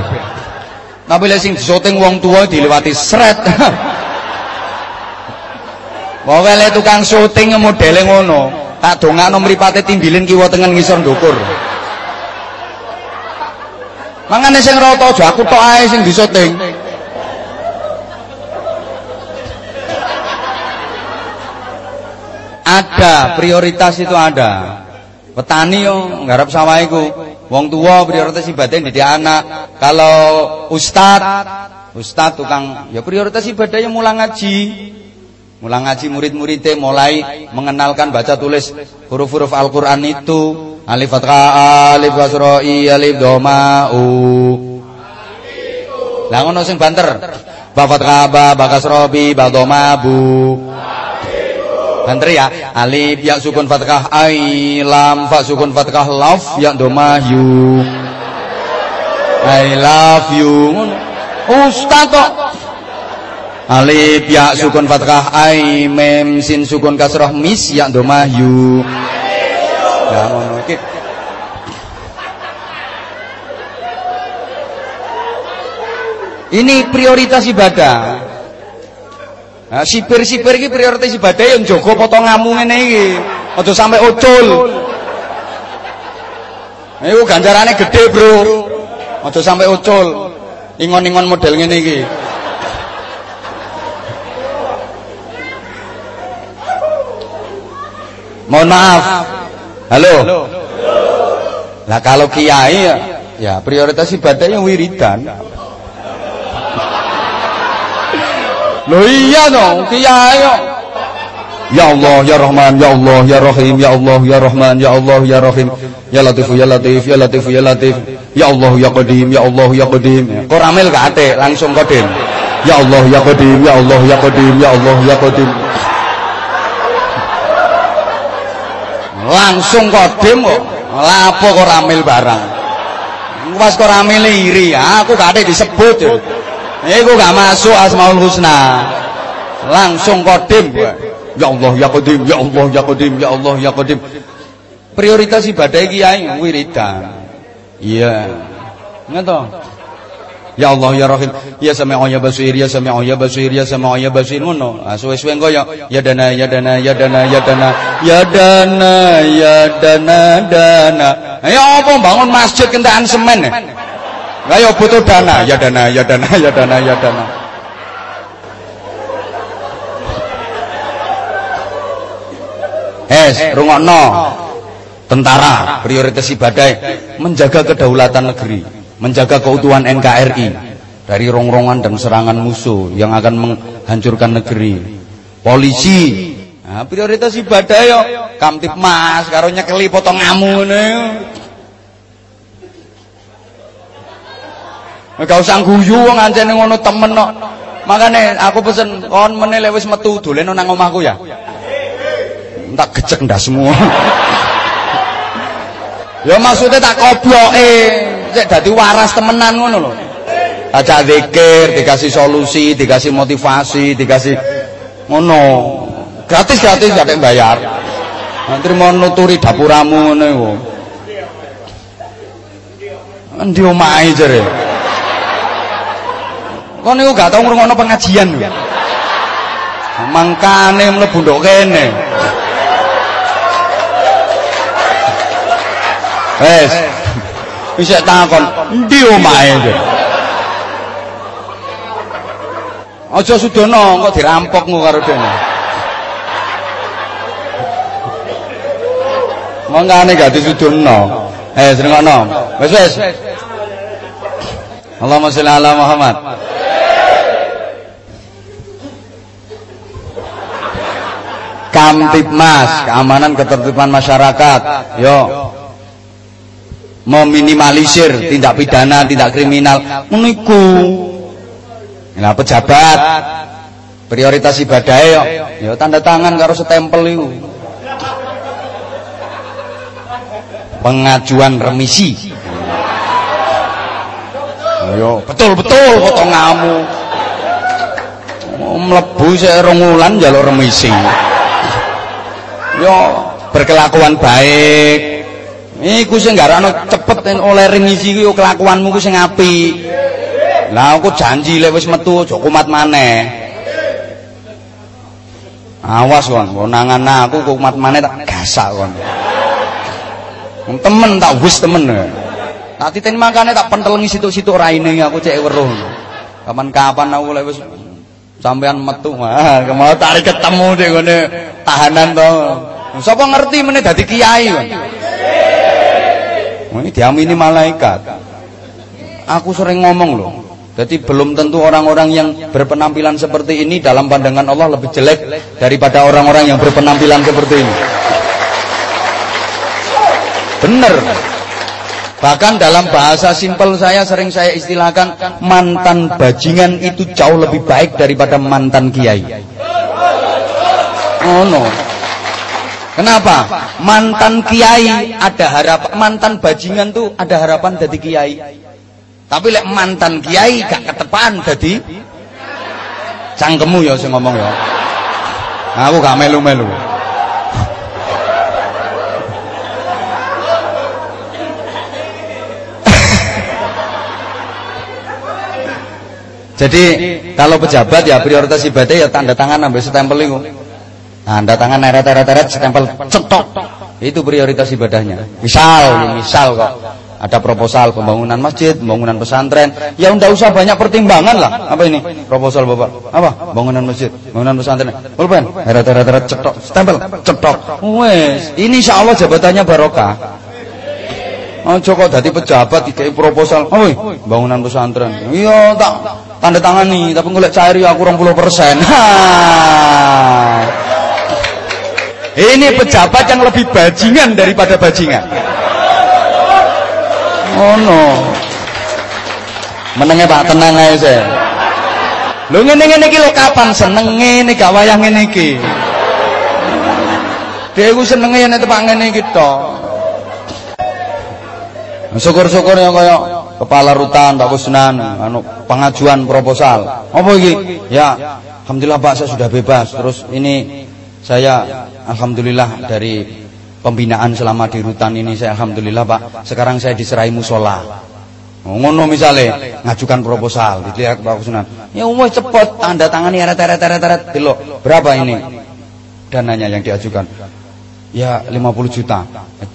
Tapi lek sing disoting wong tuwa dilewati sret. Pokoke lek tukang syuting modele ngono, tak dongakno mripate timbilin kiwa tengen ngisor ndukur. Mangane sing rata aja aku tok ae sing disoting. Ada, prioritas itu ada. Petani yo nggarap sawah iku. Wong tua prioritas ibadah didik anak. Kalau ustad, ustad tukang ya prioritas ibadahnya mulang ngaji. Mulang ngaji murid-muridnya mulai mengenalkan baca tulis huruf-huruf Al-Qur'an itu. Alif fathah, alif kasroi, alif doma, u. Lah sing banter. Ba fathah, ba, kasrobi, ba doma, bu. Banter ya. Alif ya sukun fathah ai lam fa sukun fathah laf ya domah yu. I love you. Ustaz kok. Alif ya sukun fathah ai mem sin sukun kasrah mis ya domah yu. Ya ngono. Ini prioritas ibadah. Nah, sipir-sipir iki prioritas ibadah yang jaga potonganmu ngene iki. Aja sampe ucul. Iku ganjarane gede, Bro. Aja sampe ucul. Ingon-ingon model ngene iki. Mohon maaf. Halo. Lah kalau kiai ya, ya prioritas ibadahnya wiridan. Loh iya dong, kiai kok. Ya Allah, ya Rahman, ya Allah, ya Rahim, ya Allah, ya Rahman, ya Allah, ya Rahim, ya Latif, ya Latif, ya Latif, ya Latif. Ya Allah ya Qadim, ya Allah ya Qadim. Kok ramil gak ate, langsung Qadim. Ya Allah ya Qadim, ya Allah ya Qadim, ya Allah ya Qadim. Langsung Qadim kok. Lapo kok barang. Pas kok ramil iri, aku gak ate disebut. Iku gak masuk Asmaul Husna. Langsung Qadim. Ya Allah ya Qadim, ya Allah ya Qadim, ya Allah ya Qadim. Prioritas ibadah kiai wiridan. Iya. Ngono Ya Allah ya Rahim, ya Sami'u ya Basir, ya Sami'u ya Basir, ya Sami'u ya Basir ngono. Ah suwe-suwe engko ya ya dana ya dana ya dana ya dana ya dana ya dana dana. Ya apa bangun masjid kentaan semen ya? Lah ya butuh dana, ya dana ya dana ya dana ya dana. Es, rungokno. Tentara prioritas ibadah. Menjaga kedaulatan negeri. Menjaga keutuhan NKRI dari rongrongan dan serangan musuh yang akan menghancurkan negeri. Polisi. Nah, prioritas ibadah yo. Kamtip mas karo nyekeli potong ngamu Gak usah guyu wong ngono temen kok. Makane aku pesen kon meneh wis metu dolen nang omahku ya. Tak gecek ndak semua. Ya maksudnya tak kobloke, cek dadi waras temenan ngono lho. Ajak zikir, dikasih solusi, dikasih motivasi, dikasih ngono. Gratis gratis gak bayar. Nanti mau nuturi dapuramu ngono iku. Endi omahe jare? Kok niku gak tau ngrungokno pengajian. Mangkane mlebu ndok kene. Wes. Wis takon, endi omahe iki? Aja sudono kok dirampok ngono karo dene. Mangkane gak disudono. Eh, srengokno. Wes wes. Allahumma sholli ala Muhammad. Kamtipmas, keamanan ketertiban masyarakat. Yo, meminimalisir tindak pidana, tindak kriminal meniku. Nah, pejabat prioritas ibadah yo, yo tanda tangan karo setempel itu. Pengajuan remisi. Yo, betul-betul potong ngamu. Mlebu sik rong wulan njaluk remisi. Yo, berkelakuan baik, Iku sing garano cepet oleh remisi ku kelakuanmu ku sing apik. Lah aku janji lek wis metu aja kumat maneh. Awas kon, konangan aku kumat maneh tak gasak kon. Temen tak wis temen. Tak titen makane tak pentelengi situ-situ raine aku cek weruh. Kapan-kapan aku lek wis sampean metu mah kemau tarik ketemu deh ngene tahanan to. Sapa ngerti meneh dadi kiai kon. Ini diamini malaikat. Aku sering ngomong loh. Jadi belum tentu orang-orang yang berpenampilan seperti ini dalam pandangan Allah lebih jelek daripada orang-orang yang berpenampilan seperti ini. Benar. Bahkan dalam bahasa simpel saya sering saya istilahkan mantan bajingan itu jauh lebih baik daripada mantan kiai. Oh no. Kenapa? Mantan kiai ada harapan, mantan bajingan tuh ada harapan jadi kiai. Tapi lek mantan kiai gak ketepan jadi cangkemu ya saya ngomong ya. Aku gak melu-melu. Jadi kalau pejabat ya prioritas ibadah ya tanda tangan ambil stempel itu. Tanda tangan neret-neret-neret stempel cetok. Itu prioritas ibadahnya. Misal, ya misal kok ada proposal pembangunan masjid, pembangunan pesantren, ya ndak usah banyak pertimbangan lah. Apa ini? Proposal Bapak. Apa? Bangunan masjid, bangunan pesantren. Pulpen, neret-neret cetok, stempel, cetok. Wes, ini insyaallah jabatannya barokah. Ojo kok dadi pejabat dikai proposal. Bangunan pesantren. Iya, tak tanda tangan nih, tapi golek cair ya aku 20%. Ha. Ini pejabat yang lebih bajingan daripada bajingan. ngono menenge Pak tenang ae se lho ngene-ngene iki lho kapan senenge nek gak wayah ngene iki Dhewe ku senenge yen tepak ngene tok Syukur-syukur yang kaya kepala rutan Pak Kusnan anu pengajuan proposal. Apa iki? Ya, alhamdulillah Pak saya sudah bebas. Terus ini saya alhamdulillah dari pembinaan selama di rutan ini saya alhamdulillah Pak. Sekarang saya diserai musola. Ngono misalnya ngajukan proposal dilihat Pak Kusnan. Ya umum cepet tanda tangani eret-eret eret-eret delok. Berapa ini dananya yang diajukan? Ya 50 juta.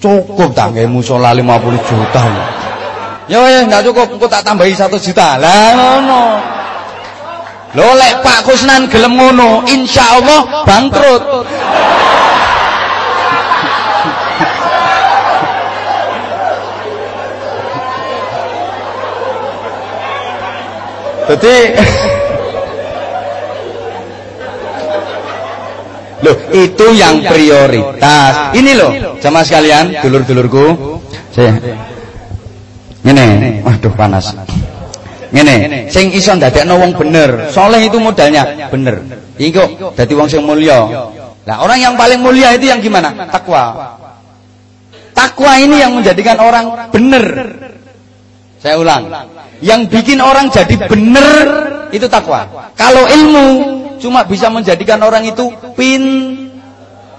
Cukup tak musola 50 juta. Ya ya enggak cukup, engko tak tambahi 1 juta. Lah ngono. Lho lek Pak Kusnan gelem ngono, insyaallah bangkrut. Jadi Loh, itu yang prioritas. Ini loh, jamaah sekalian, dulur-dulurku. Saya Ngene, waduh panas. Ngene, sing iso ndadekno wong bener. Soleh itu modalnya bener. Kok dadi wong sing mulya. Nah, orang yang paling mulia itu yang gimana? Takwa. Takwa ini yang menjadikan orang bener. Saya ulang. Yang bikin orang jadi bener itu takwa. Kalau ilmu cuma bisa menjadikan orang itu pin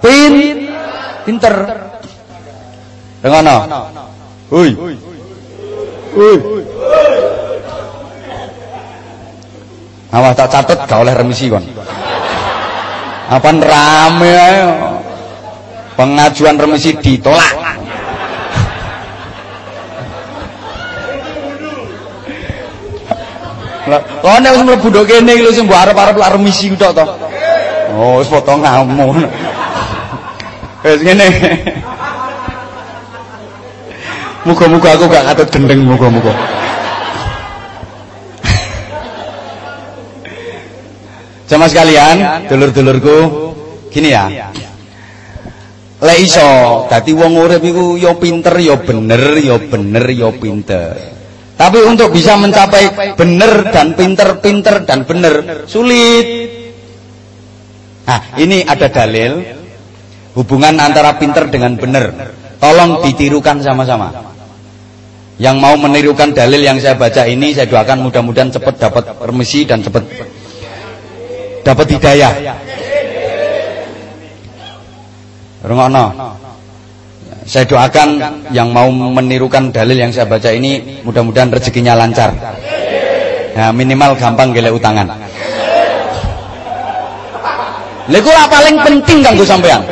pin pinter. Dengono. Hui. Awas tak catet gak oleh remisi kon. Apa rame ayo. Pengajuan remisi ditolak. Lah, kene wis mlebu ndok kene iki lho sing mbok arep-arep lak remisi tok to. Oh, wis foto ngamun. Wis ngene. Muga-muga aku gak katut gendeng muga-muga. Jamaah sekalian, dulur-dulurku, gini ya. Lek iso, dadi wong urip iku ya pinter ya bener, ya bener ya pinter. Tapi untuk bisa mencapai bener dan pinter-pinter dan bener sulit. Nah, ini ada dalil hubungan antara pinter dengan bener. Tolong ditirukan sama-sama. Yang mau menirukan dalil yang saya baca ini saya doakan mudah-mudahan cepat dapat remisi dan cepat dapat hidayah. Rungokno. Saya doakan yang mau menirukan dalil yang saya baca ini mudah-mudahan rezekinya lancar. Nah, minimal gampang gelek utangan. Lha paling penting kanggo sampean.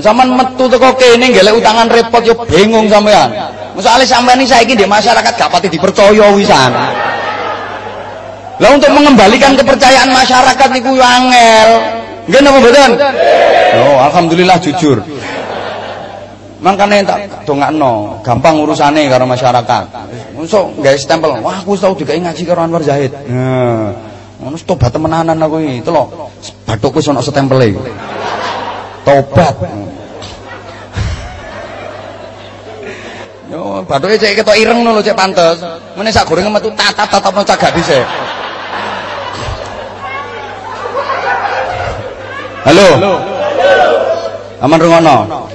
Sampeyan metu teko kene gelek utangan repot yo bingung sampean. Misale sampean iki saiki di masyarakat gak pati dipercaya wisan. Lah untuk mengembalikan kepercayaan masyarakat niku yo angel. Nggih napa mboten? Oh, alhamdulillah jujur. Makanya tak dongakno, gampang urusane karo masyarakat. Mosok gawe stempel, wah aku tau dikai ngaji karo Anwar Zahid. Nah, ngono tobat temenanan aku iki. Telok, bathukku wis ana stempele. Tobat. Yo, bathuke cek ketok ireng lho cek pantes. Mene sak gorenge metu tatap-tatapno cagak dhisik. Halo. Aman rungono.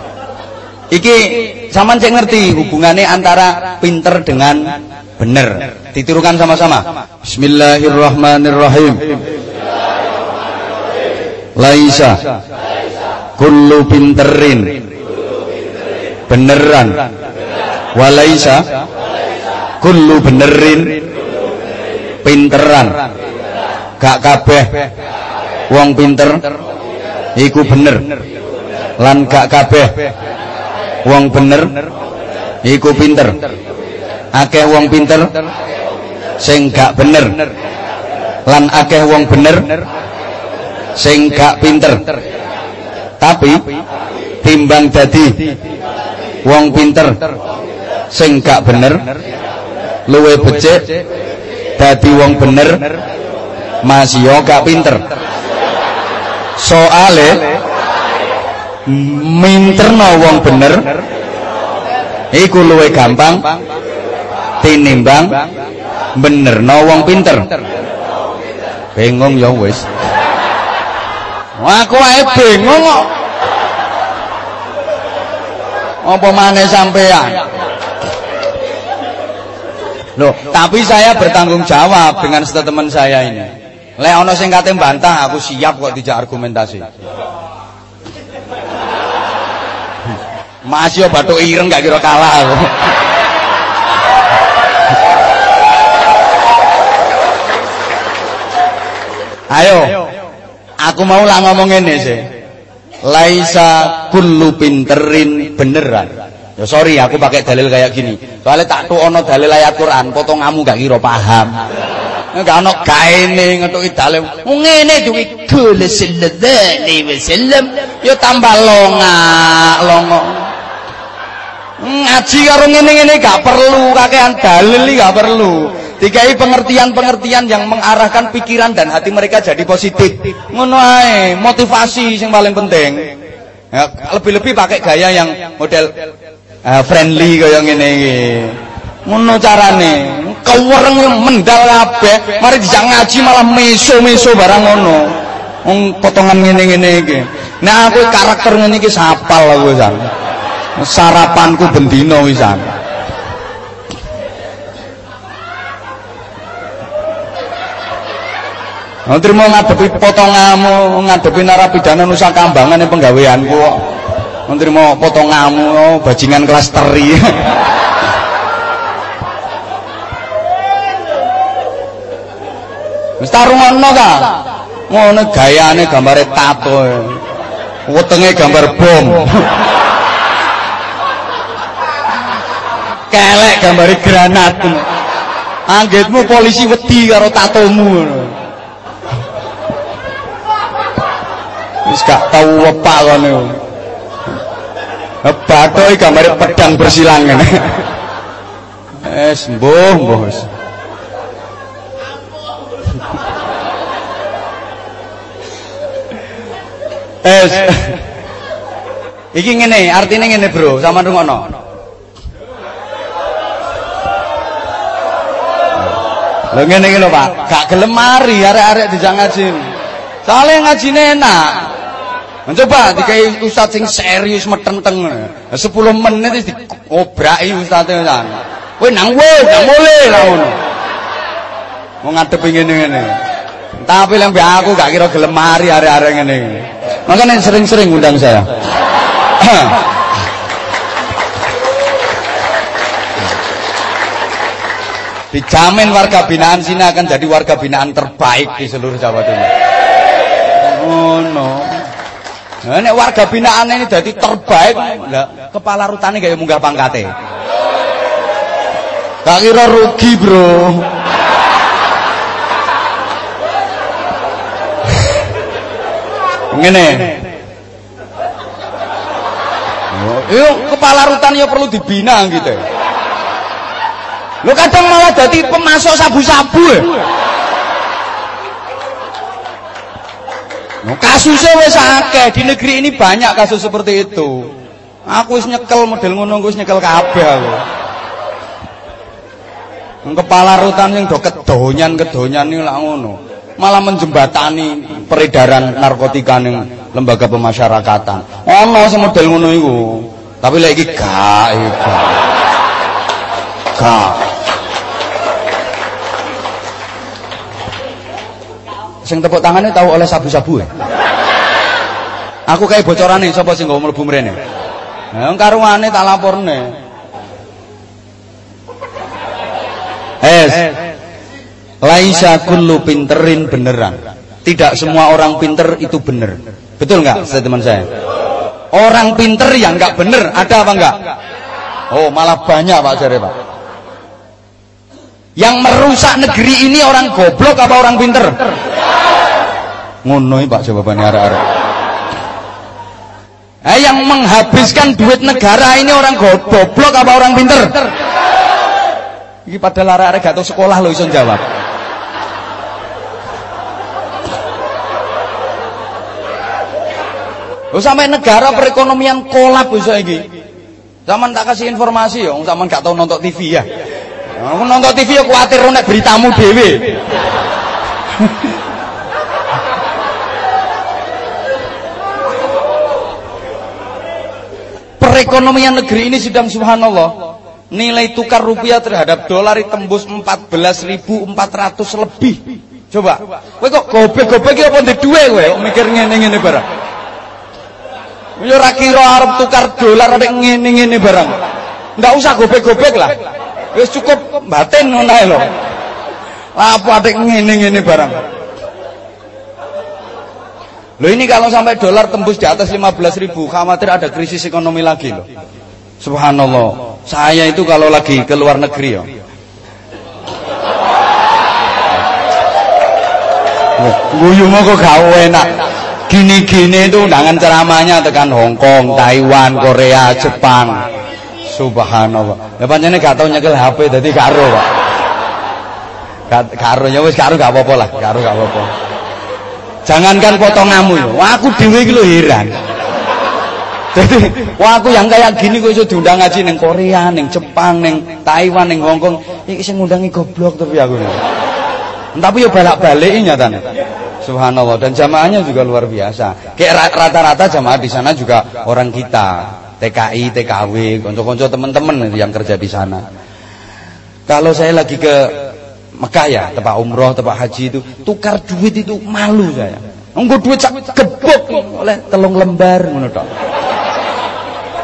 Iki sampean cek ngerti hubungannya antara pinter dengan bener. Ditirukan sama-sama. Bismillahirrahmanirrahim. Laisa kullu pinterin beneran. Walaisa. Kullu benerin. Pinteran. Gak kabeh. Wong pinter. Iku bener. Lan gak kabeh. Wong bener. Iku pinter. Akeh wong pinter. Sing gak bener. Lan akeh wong bener. Sing gak pinter tapi timbang dadi wong pinter sing gak bener luwe becik dadi wong bener masih gak pinter soale minterno wong bener Iku luwe gampang tinimbang benerno wong pinter. Bingung ya wis. Wah, aku wae bingung kok. Apa maneh sampean? Loh, tapi saya bertanggung jawab dengan statement saya ini. Lek ana sing kate bantah, aku siap kok dijak argumentasi. Mas yo bathuk ireng gak kira kalah aku. Ayo. Aku mau lah ngomong ini sih. Laisa kullu pinterin beneran. Ya sorry aku pakai dalil kayak gini. Soalnya tak tuh ono dalil ayat Quran, potonganmu gak kira paham. Gak ono gaene ngetuki dalil. Ngene kul sallallahu alaihi wasallam ya tambah longa, longo. Ngaji karo ngene-ngene gak perlu kakean dalil gak perlu. Dikai pengertian-pengertian yang mengarahkan pikiran dan hati mereka jadi positif. Ae, motivasi yang paling penting. Ya, lebih-lebih pakai gaya yang model uh, friendly kaya ngene iki. Ngono carane. Kewereng mendal kabeh, mari dijak ngaji malah meso-meso barang ngono. Wong potongan ngene-ngene iki. Nah aku karakter ngene iki sapal aku san. Sarapanku bendino wisan. Oh, terima ngadepi potonganmu, ngadepi narapidana Nusa Kambangan yang penggaweanku kok. Oh, terima potonganmu, oh, bajingan kelas teri. Wis tarungono ta? Ngono gayane gambare tato. Wetenge gambar bom. Kelek gambare granat. Anggitmu polisi wedi karo tatomu ngono. Wis gak tau wepak kono. Bathoke gambare pedang bersilang ngene. Es mbuh mbuh wis. Es. Iki ngene, artine ngene, Bro. Sama rungokno. Lho ngene iki lho, Pak. Gak gelem mari arek-arek dijak ngaji. Soale ngajine enak. Coba dikai ustaz sing serius metenteng. 10 menit wis diobraki ustaz kan. Kowe nang wis, nang mulai lah ngono. Mau ngadepi ngene-ngene. Tapi lek aku gak kira gelem mari arek-arek ngene. Makanya sering-sering undang saya. Dijamin warga binaan sini akan jadi warga binaan terbaik di seluruh Jawa Timur. Oh no. Nek warga binaan ini jadi terbaik, lah kepala rutane kayak munggah pangkate. Gak kira rugi, Bro. Ngene. Yo kepala rutan ya perlu dibina gitu. Lo kadang malah jadi pemasok sabu-sabu ya. No, kasusnya wis akeh di negeri ini banyak kasus seperti itu. Aku wis nyekel model ngono wis nyekel kabeh aku. Kepala rutan yang do kedonyan kedonyan ini lah ngono. Malah menjembatani peredaran narkotika ning lembaga pemasyarakatan. Ono sing model ngono iku. Tapi iki gak iku. Gak. Sing tepuk tangannya tahu oleh sabu-sabu ya? Aku kayak bocorane sapa sing nggawa mlebu mrene. Nah, karuane tak laporne. Es. Laisa kullu pinterin beneran. Tidak semua orang pinter itu bener. Betul nggak teman saya? Orang pinter yang nggak bener ada apa enggak? Oh, malah banyak Pak Jare, Pak. Yang merusak negeri ini orang goblok apa orang pinter? Ngono Pak jawabannya arek-arek. Eh, yang menghabiskan duit negara ini orang goblok apa orang pinter? Iki padahal arek-arek gak tau sekolah lo iso jawab. Lho sampai negara perekonomian kolap iso iki. Zaman tak kasih informasi ya, zaman gak tau nonton TV ya. Nonton TV ya kuatir nek beritamu dhewe. Perekonomian negeri ini sedang subhanallah nilai tukar rupiah terhadap dolar tembus 14.400 lebih. Coba, kowe kok gobek-gobek iki apa ndek dhuwit kowe mikir ngene-ngene barang. Ya ora kira arep tukar dolar nek ngene-ngene barang. Ndak usah gobek-gobek lah. Wis cukup batin ngono ae lho. Apa adek ngene-ngene barang. Loh ini kalau sampai dolar tembus di atas 15 ribu Khawatir ada krisis ekonomi lagi loh. Subhanallah. Saya itu kalau lagi ke luar negeri ya. Guyu mau kok gak enak. Gini-gini itu undangan ceramahnya tekan Hong Kong, Taiwan, Korea, Jepang. Subhanallah. Ya pancene gak tau nyekel HP jadi karo Pak. Karo ya wis karo gak apa-apa lah. Karo gak apa-apa Jangankan potonganmu ya. Wah aku dhewe iki lho heran. Jadi, wah aku yang kayak gini kok iso diundang ngaji ning Korea, ning Jepang, ning Taiwan, ning Hong Kong. Iki sing ngundangi goblok tapi aku. Tapi yo balak-balik nyatane. Subhanallah dan jamaahnya juga luar biasa. Kayak rata-rata jamaah di sana juga orang kita. TKI, TKW, konco-konco teman-teman yang kerja di sana. Kalau saya lagi ke Mekah ya, tempat umroh, tempat haji itu tukar duit itu malu saya. Engko duit sak gebok oleh telung lembar ngono tok.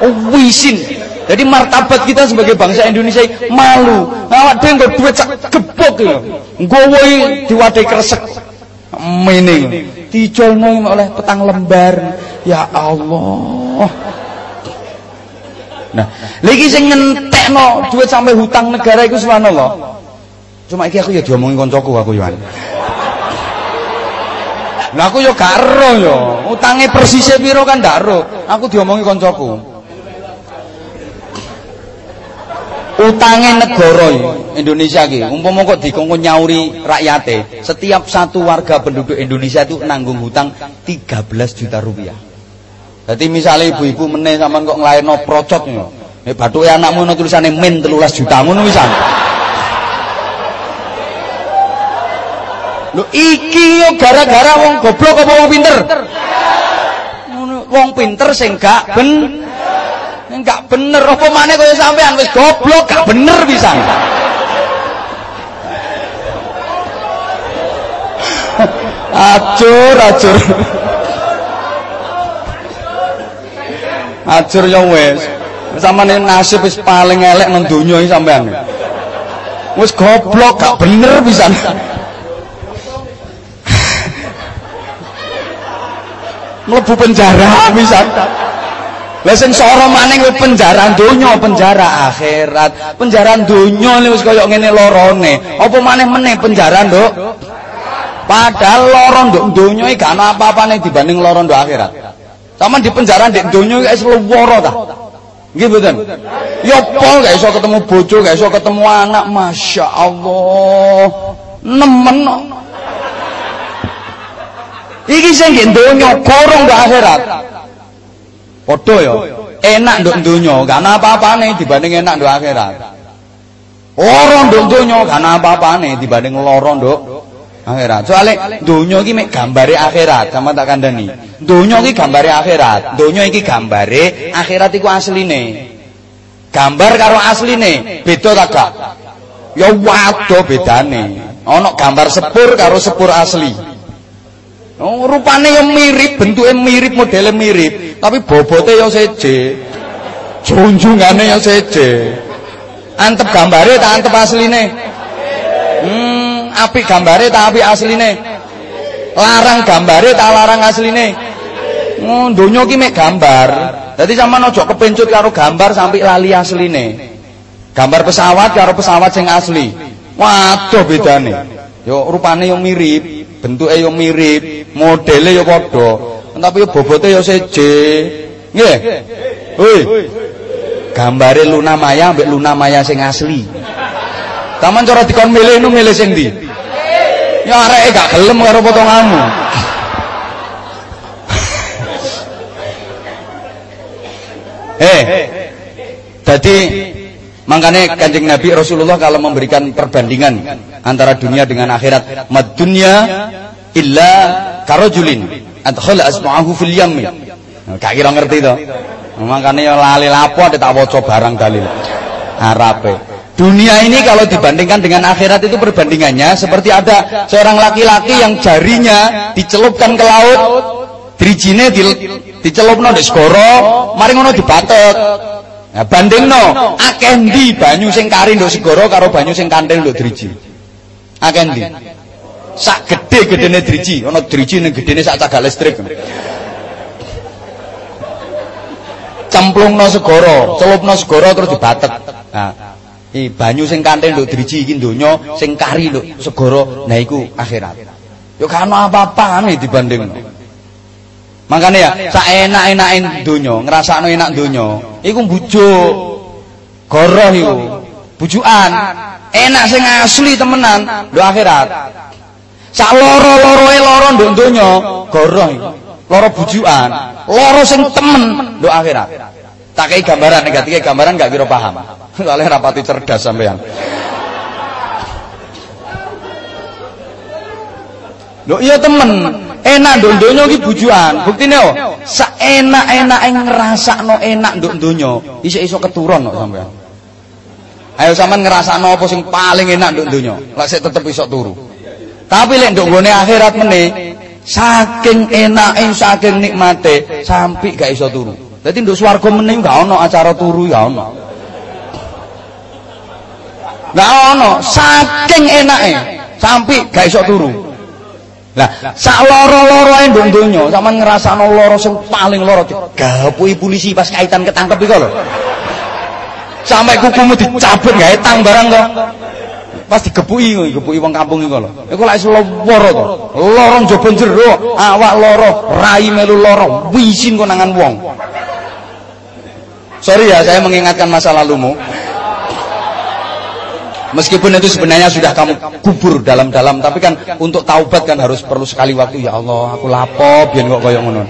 Oh wisin. Jadi martabat kita sebagai bangsa Indonesia malu. Awak dhewe engko duit sak gebok lho. Nggowo diwadahi kresek. Mene. Dicolno oleh petang lembar. Ya Allah. Nah, lagi sing ngentekno duit sampai hutang negara iku subhanallah. Cuma iki aku ya diomongin koncoku aku Yohan. Lah aku ya gak ero ya. Utange persisnya piro kan ndak ero. Aku diomongi koncoku. Utange negara Indonesia iki umpama kok dikongkon nyauri rakyate, setiap satu warga penduduk Indonesia itu nanggung hutang 13 juta rupiah. Jadi misalnya ibu-ibu meneh sampean kok nglairno procot ngono. Nek bathuke anakmu ono tulisane min 13 juta ngono wisan. Lho iki yo gara-gara wong goblok apa wong pinter? Wong pinter sing gak ben enggak bener. Apa maneh kaya sampean? Wis goblok gak bener pisan. acur acur acur yo wis. Sampeyan nasib wis paling elek nang donya iki sampean. Wis goblok gak bener pisan mlebu penjara bisa lah sing sora maning penjara donya, penjara akhirat. Penjara donya wis kaya ngene lorone. Apa maneh meneh penjara, Nduk? Padahal loro nduk donya iki gak ana apa-apane dibanding loro nduk akhirat. Sama di penjara ndek donya iki wis loro ta. Nggih mboten? Ya apa gak iso ketemu bojo, gak iso ketemu anak, Masya Allah. Nemen Iki sing nggih donya kurung nduk akhirat. Padha ya. Enak nduk donya, gak apa-apane dibanding enak nduk akhirat. Ora nduk donya gak apa-apane dibanding lara nduk akhirat. Soale donya iki mek gambare akhirat, sama tak kandhani. Donya iki gambare akhirat. Donya iki gambare akhirat iku asline. Gambar karo asline beda ta gak? Ya wado bedane. Ana gambar sepur karo sepur asli. Oh, rupane yang mirip, bentuknya mirip, modelnya mirip, tapi bobotnya yang seje. Junjungannya yang seje. Antep gambarnya tak antep asline. Hmm, api gambarnya tak api asline. Larang gambarnya tak larang asline. Oh, donya ki mek gambar. Dadi sampean aja kepencut karo gambar sampai lali asline. Gambar pesawat karo pesawat sing asli. Waduh bedane. Yo rupane yang mirip bentuke yo mirip, modele yo padha, tapi yo bobote yo seje. Nggih. Hoi. Gambare Luna Maya ambek Luna Maya sing asli. Taman cara dikon milih nu milih sing ndi? Ya areke gak gelem karo potonganmu. Eh. Jadi makanya kanjeng Nabi Rasulullah kalau memberikan perbandingan antara dunia dengan akhirat, mad dunya illa karojulin adkhala asma'ahu fil yammi. Nah, Gak kira ngerti to. Makanya lali lapo ada tak waca barang dalil. Arabe. Dunia ini kalau dibandingkan dengan akhirat itu perbandingannya seperti ada seorang laki-laki yang jarinya dicelupkan ke laut, drijine di, dicelupno di segara, mari ngono dibatek. Nah, bandingno akeh ndi banyu sing kari nduk segara karo banyu sing kanthil nduk driji. Akeh ndi? Sak gede-gedene driji, ana driji ning gedene sak cagak listrik. Cemplungno segara, celupno segara terus dibatek. Nah, i banyu sing kanthil nduk driji iki donya, sing kari nduk segara, nah iku akhirat. Yo gak ana apa-apane dibandingno. Makanya ya, sak enak-enakin donya, ngrasakno enak donya, iku bujuk. Goroh iku. Bujukan. Enak sing asli temenan, nduk akhirat. Sak loro-loroe loro nduk donya, goroh iku. Loro bujukan, loro sing temen nduk akhirat. Tak kei gambaran, gak gambaran gak kira paham. Soalnya rapati cerdas sampean. Lho iya temen, enak nduk donya iki bujukan. Buktine oh, saenak-enake ngrasakno enak nduk donya, iso-iso keturun kok sampean. Ayo sampean ngrasakno apa sing paling enak nduk donya, lek sik tetep iso turu. Tapi lek nduk gone akhirat meneh, saking enake, saking nikmate, sampai gak iso turu. Dadi nduk swarga meneh gak ono acara turu gak ono. Gak ono, saking enake, sampai gak iso turu. Lah, sak loro-loroe ndung donya, sampean ngrasakno loro sing paling loro digapuhi polisi pas kaitan ketangkep iku lho. Sampai kukumu dicabut gawe tang barang kok. Pas digepuki digepuki wong kampung iku lho. Iku lak iso loro to. Loro njaba jero, awak loro, rai melu loro, wisin konangan wong. Sorry ya, saya mengingatkan masa lalumu. Meskipun itu sebenarnya sudah kamu kubur dalam-dalam, tapi kan untuk taubat kan harus perlu sekali waktu. Ya Allah, aku lapo biar kok koyo ngono.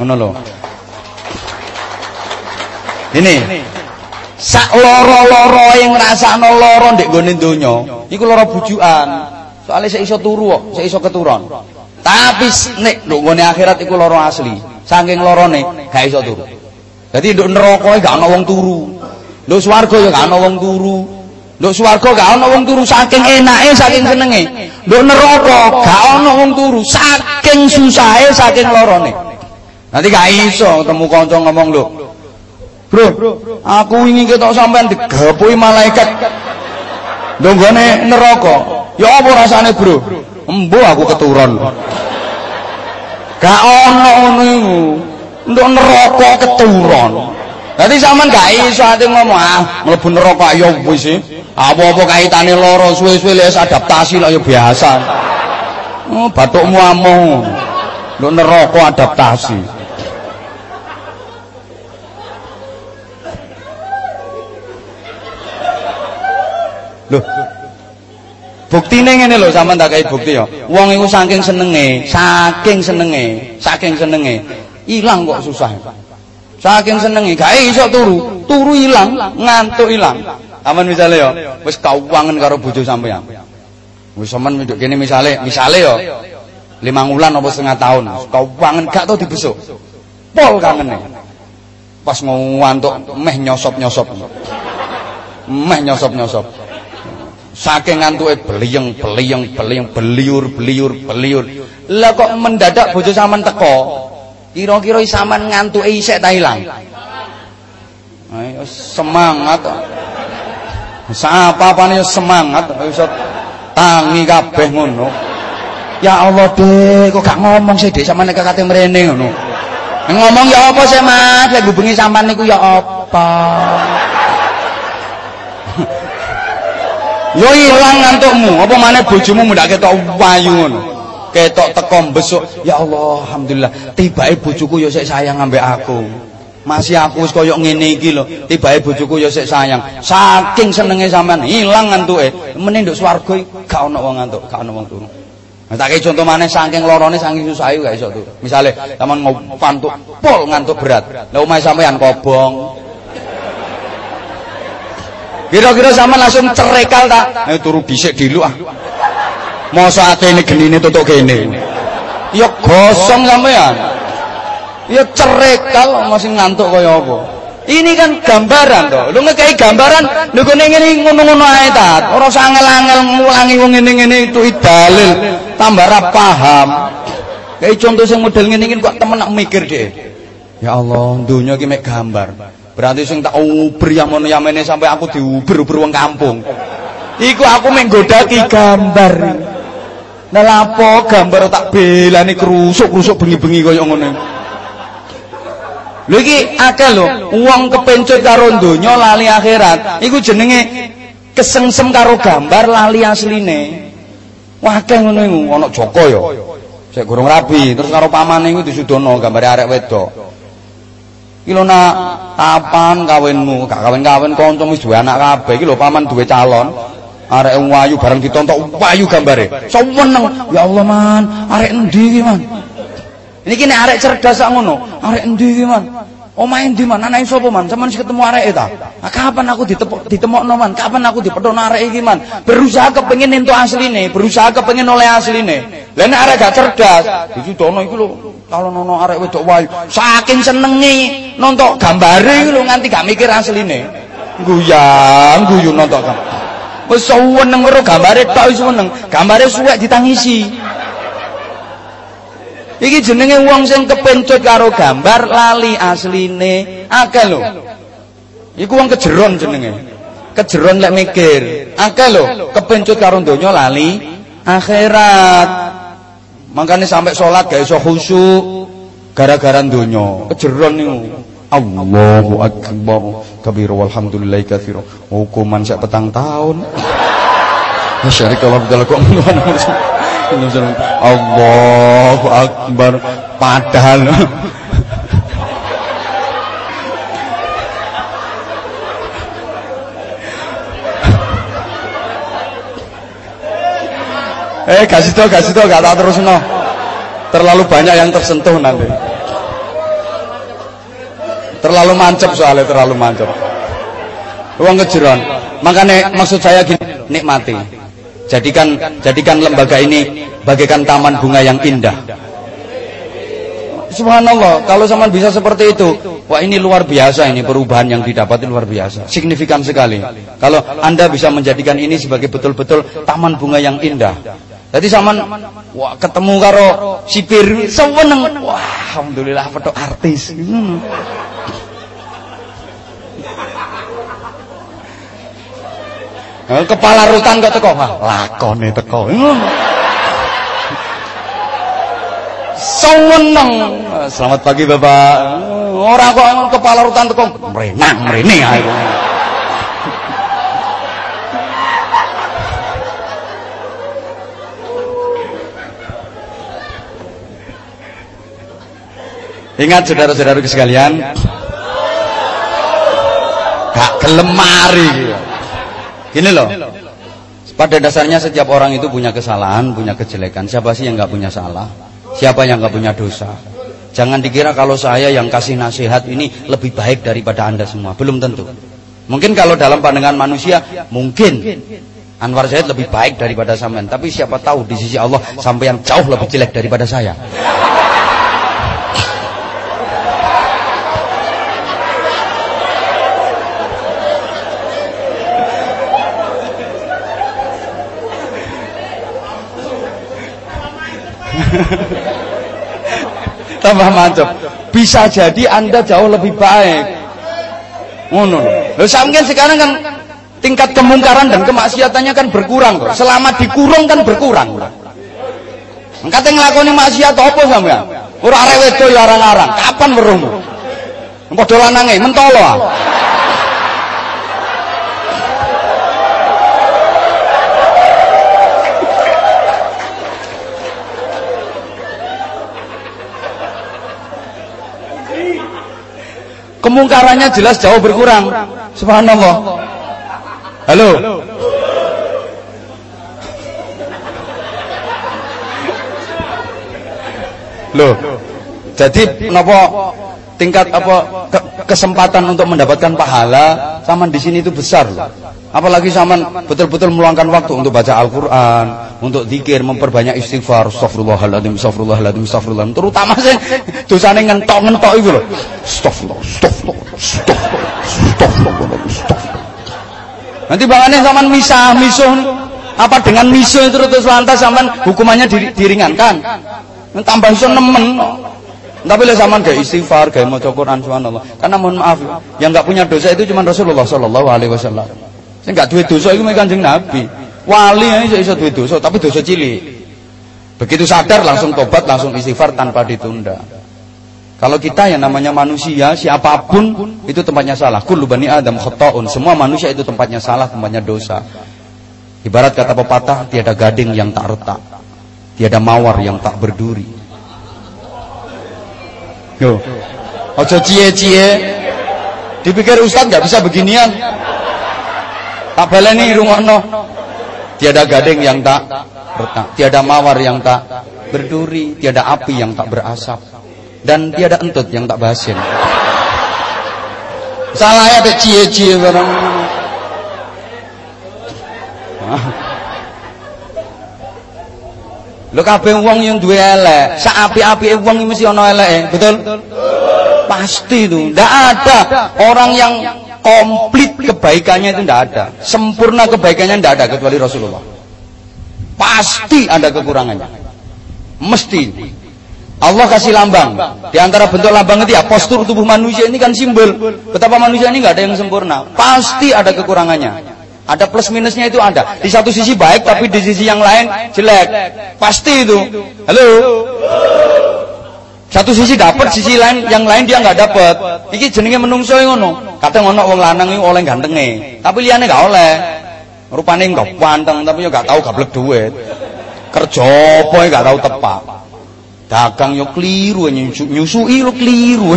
Ngono lho. Ini sak loro-loro yang ngrasakno loro ndek gone donya, iku loro bujukan. Soalnya saya iso turu kok, saya iso keturun. Tapi nek ndek gone akhirat iku loro asli. Saking lorone gak iso turu. Jadi nduk neraka gak ana turu. Nduk swarga ya gak ana turu. Nduk swarga gak ana wong turu saking enake saking senenge. Nduk neraka gak ana wong turu saking susahe saking lorone. Nanti gak iso ketemu kanca ngomong lho. Bro, aku ingin ketok sampean digapuhi malaikat. Ndonggone neraka. Ya apa rasane, Bro? Embo aku keturun. Gak ono ngono iku. Nduk neraka keturun. Dadi sampean gak iso ate ngomong ah mlebu neraka ya wis sih. Apa-apa kaitane lara suwe-suwe les adaptasi lah ya biasa. Oh, batukmu amoh. Nduk neraka adaptasi. Loh. Buktine ngene lho sampean tak kei bukti ya. Wong iku saking senenge, saking senenge, saking senenge, ilang kok susah. Saking senenge gak iso turu, turu ilang, ngantuk ilang. Aman misale ya, wis kauwangen karo bojo sampean. Wis sampean nduk kene misale, misale ya. Limang wulan apa setengah tahun, kauwangen gak tau dibesuk. Pol kangene. Pas ngantuk meh nyosop-nyosop. Meh nyosop-nyosop. Saking ngantuke beliyeng, beliyeng, beliyeng, beliur, beliur, beliur. Lah kok mendadak bojo sampean teko? Kira-kira sampean ngantuke isek ta ilang? Ayo semangat. Sapa-apane semangat iso tangi kabeh ngono. Ya Allah, Dek, kok gak ngomong sih, Dek, sampean nek kate mrene ngono. Ngomong ya apa sih, Mas? Lek hubungi sampean niku ya apa? Yo ilang ngantukmu, apa maneh bojomu mundak ketok wayu ngono. Ketok teko besok, ya Allah, alhamdulillah, tibake bojoku yo sik sayang ambek aku. Masih aku wis koyo ngene iki lho, tibake bojoku yo sik sayang. Saking senenge sampean ilang ngantuke, meneh nduk swarga gak ana wong ngantuk, gak ana wong turu. Nah, tak contoh maneh saking lorone saking susahe gak iso turu. Misale sampean ngantuk pol ngantuk berat. Lah omahe sampean kobong. Kira-kira sama langsung cerekal tak? Eh turu dhisik dulu ah. Masa atene genine tutuk kene. Ya gosong sampean. Ya cerekal masih ngantuk kaya apa. Ini kan gambaran toh. Lu ngekei gambaran, lu kene ngene ngono-ngono ae ta. Ora usah angel-angel ngulangi wong ngene-ngene itu dalil. Tambah ra paham. Kayak contoh sing model ngene iki kok temen nak mikir deh. Ya Allah, dunia mek gambar. Berarti sing tak uber yang ngono yamene sampai aku diuber-uber wong kampung. Iku aku menggodaki gambar. Nah lapo gambar tak belani kerusuk-kerusuk bengi-bengi kaya ngono. Lho iki akeh lho, wong kepencut karo donya lali akhirat. Iku jenenge kesengsem karo gambar lali asline. Wah akeh ngono iku, ana Joko ya. Sik gorong rabi, terus karo pamane iku disudono gambare arek wedok. Iki lho nak kapan kawinmu? Gak kawin-kawin kanca wis duwe anak kabeh. Iki lho paman duwe calon. Arek wayu bareng ditontok wayu gambare. Seneng. Ya Allah man, arek endi iki man? Ini kini arek cerdas sak ngono. Arek endi iki, Man? Omahe endi, Man? Anake sapa, Man? Sampeyan sing ketemu arek ta? Nah, kapan aku ditepok ditemokno, Man? Kapan aku dipethokno arek iki, Man? Berusaha kepengin entuk asline, berusaha kepengin oleh asline. Lah nek arek gak cerdas, dicudono iku lho, kalau nono arek wedok wayu, saking senenge nonton gambare iku lho nganti gak mikir asline. Guyang, guyu nonton gambar. Wis seneng karo gambare tok wis seneng. Gambare suwek ditangisi. Iki jenenge wong sing kepencut karo gambar lali asline. Akeh lho. Iku wong kejeron jenenge. Kejeron lek mikir. Akeh lho kepencut karo donya lali akhirat. Makanya sampai sholat gak iso khusyuk gara-gara donya. Kejeron niku. Allahu akbar kabir walhamdulillahi katsira. Hukuman sak petang tahun. Masyarakat Allahu Akbar padahal Eh kasih tau kasih tau gak tak terus no. Terlalu banyak yang tersentuh nanti. Terlalu mancep soalnya terlalu mancep. Uang kejeron. Makanya maksud saya gini, nikmati. Jadikan jadikan lembaga ini bagaikan taman bunga yang indah. Subhanallah, kalau sama bisa seperti itu, wah ini luar biasa ini perubahan yang didapat luar biasa, signifikan sekali. Kalau Anda bisa menjadikan ini sebagai betul-betul taman bunga yang indah. Jadi sama wah ketemu karo sipir seneng. Wah, alhamdulillah foto artis. Hmm. Eh, kepala rutan kok teko? Wah lakone teko. Seneng selamat pagi bapak. Orang kok kepala rutan teko? Merenang merene ae. Ingat saudara-saudara sekalian, gak kelemari gitu. Gini loh. Pada dasarnya setiap orang itu punya kesalahan, punya kejelekan. Siapa sih yang nggak punya salah? Siapa yang nggak punya dosa? Jangan dikira kalau saya yang kasih nasihat ini lebih baik daripada anda semua. Belum tentu. Mungkin kalau dalam pandangan manusia, mungkin Anwar Zaid lebih baik daripada sampean. Tapi siapa tahu di sisi Allah sampai yang jauh lebih jelek daripada saya. Tambah mantap bisa jadi anda jauh lebih baik ngono lho mungkin sekarang kan tingkat kemungkaran dan kemaksiatannya kan berkurang kok selama dikurung kan berkurang Kate nglakoni maksiat apa sampean? Ora arek wedok ya arang-arang. Kapan weruhmu? Padha lanange mentolo kemungkarannya jelas jauh berkurang. Subhanallah. Halo. Loh. Jadi kenapa tingkat apa ke, kesempatan untuk mendapatkan pahala sama di sini itu besar loh. Apalagi zaman betul-betul meluangkan waktu untuk baca Al-Quran, untuk zikir, memperbanyak istighfar, astagfirullahaladzim, astagfirullahaladzim, astagfirullahaladzim. Terutama saya dosanya ngentok-ngentok itu loh. Astagfirullah, astagfirullah, astagfirullah, astagfirullah, astagfirullah. Nanti bangannya zaman misah, misuh, apa dengan misuh itu terus lantas zaman hukumannya diringankan. Tambah iso nemen. Tapi lah zaman gak istighfar, gak mau Quran subhanallah. Karena mohon maaf, yang nggak punya dosa itu cuma Rasulullah Shallallahu Alaihi Wasallam. Sing gak duwe dosa iku Kanjeng Nabi. Wali iso iso duwe dosa, tapi dosa cilik. Begitu sadar langsung tobat, langsung istighfar tanpa ditunda. Kalau kita yang namanya manusia, siapa pun itu tempatnya salah. Kullu bani Adam khata'un. Semua manusia itu tempatnya salah, tempatnya dosa. Ibarat kata pepatah, tiada gading yang tak retak. Tiada mawar yang tak berduri. Yo. Ojo cie-cie. Dipikir Ustaz nggak bisa beginian. Tak baleni rungokno. Tiada gading yang tak retak, tiada mawar yang tak berduri, tiada api yang tak berasap, dan tiada entut yang tak basin. Salah ya ada cie-cie barang. Lho kabeh wong yang duwe elek, sak api-apike wong mesti ana eleke, betul? Pasti itu. Tidak ada orang yang komplit kebaikannya itu tidak ada. Sempurna kebaikannya tidak ada kecuali Rasulullah. Pasti ada kekurangannya. Mesti. Allah kasih lambang. Di antara bentuk lambang itu ya postur tubuh manusia ini kan simbol betapa manusia ini nggak ada yang sempurna. Pasti ada kekurangannya. Ada plus minusnya itu ada. Di satu sisi baik tapi di sisi yang lain jelek. Pasti itu. Halo. Satu sisi dapat, sisi lain yang lain dia nggak dapat. Iki jenenge menungso ngono. Kadang ono wong lanang iku oleh gantenge, tapi liyane gak oleh. Rupane enggak panteng tapi yo gak tahu gablek duit. Kerja apa gak tahu tepak. Dagang yo keliru nyusui lo keliru.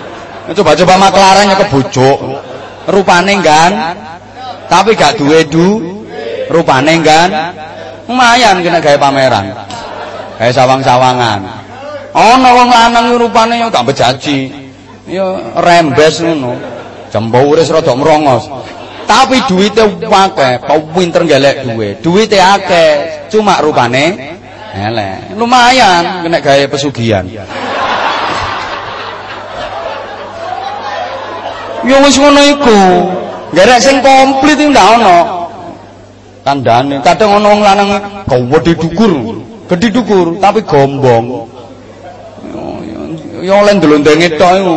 Coba-coba maklaran ke bujuk. Rupane kan tapi gak duwe du. Rupane kan lumayan kena gawe pameran. Kayak sawang-sawangan. Ana wong lanang rupane yo gak bejaji. Yo rembes ngono. Jembure rada merongos. Tapi duwite akeh, pinter golek duit. Duwite akeh, cuma rupane elek. Lumayan kena gawe pesugihan. Yo wis ngono iku. Garek sing komplit iki ndak ono. Kandhane kadang ana wong lanang gede dukur. Gede dukur tapi gombong. Ya oleh ndelondenge tok iku.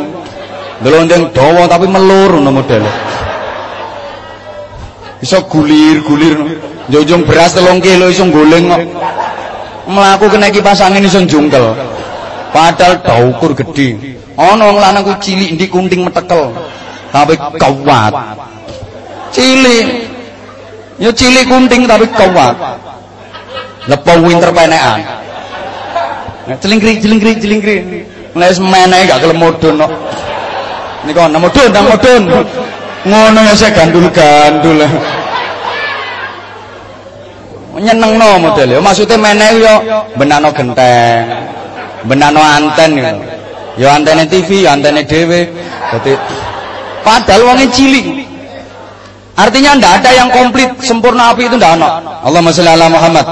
Ndelondeng dawa tapi melur ngono modele. Iso gulir-gulir. Njunjung beras 3 kilo goleng kok. Mlaku kena kipas angin iso jungkel. Padahal daukur gede. Ana wong lanang ku cilik ndi kunting metekel. Tapi kuat. Cilik. Ya cilik kunting tapi kuat. Lepo winter penekan. Celingkri, celingkri, celingkri. Nek semeneh gak gelem mudun kok. Niku ana mudun, nang. Ngono ya saya gandul-gandul. Nyenengno model ya. Maksude meneh yo benano genteng. Benano anten yo. Ya antene TV, ya antene dhewe. Dadi padahal wonge cilik. Artinya ndak ada yang komplit sempurna api itu ndak ada. Allahumma sholli ala Muhammad.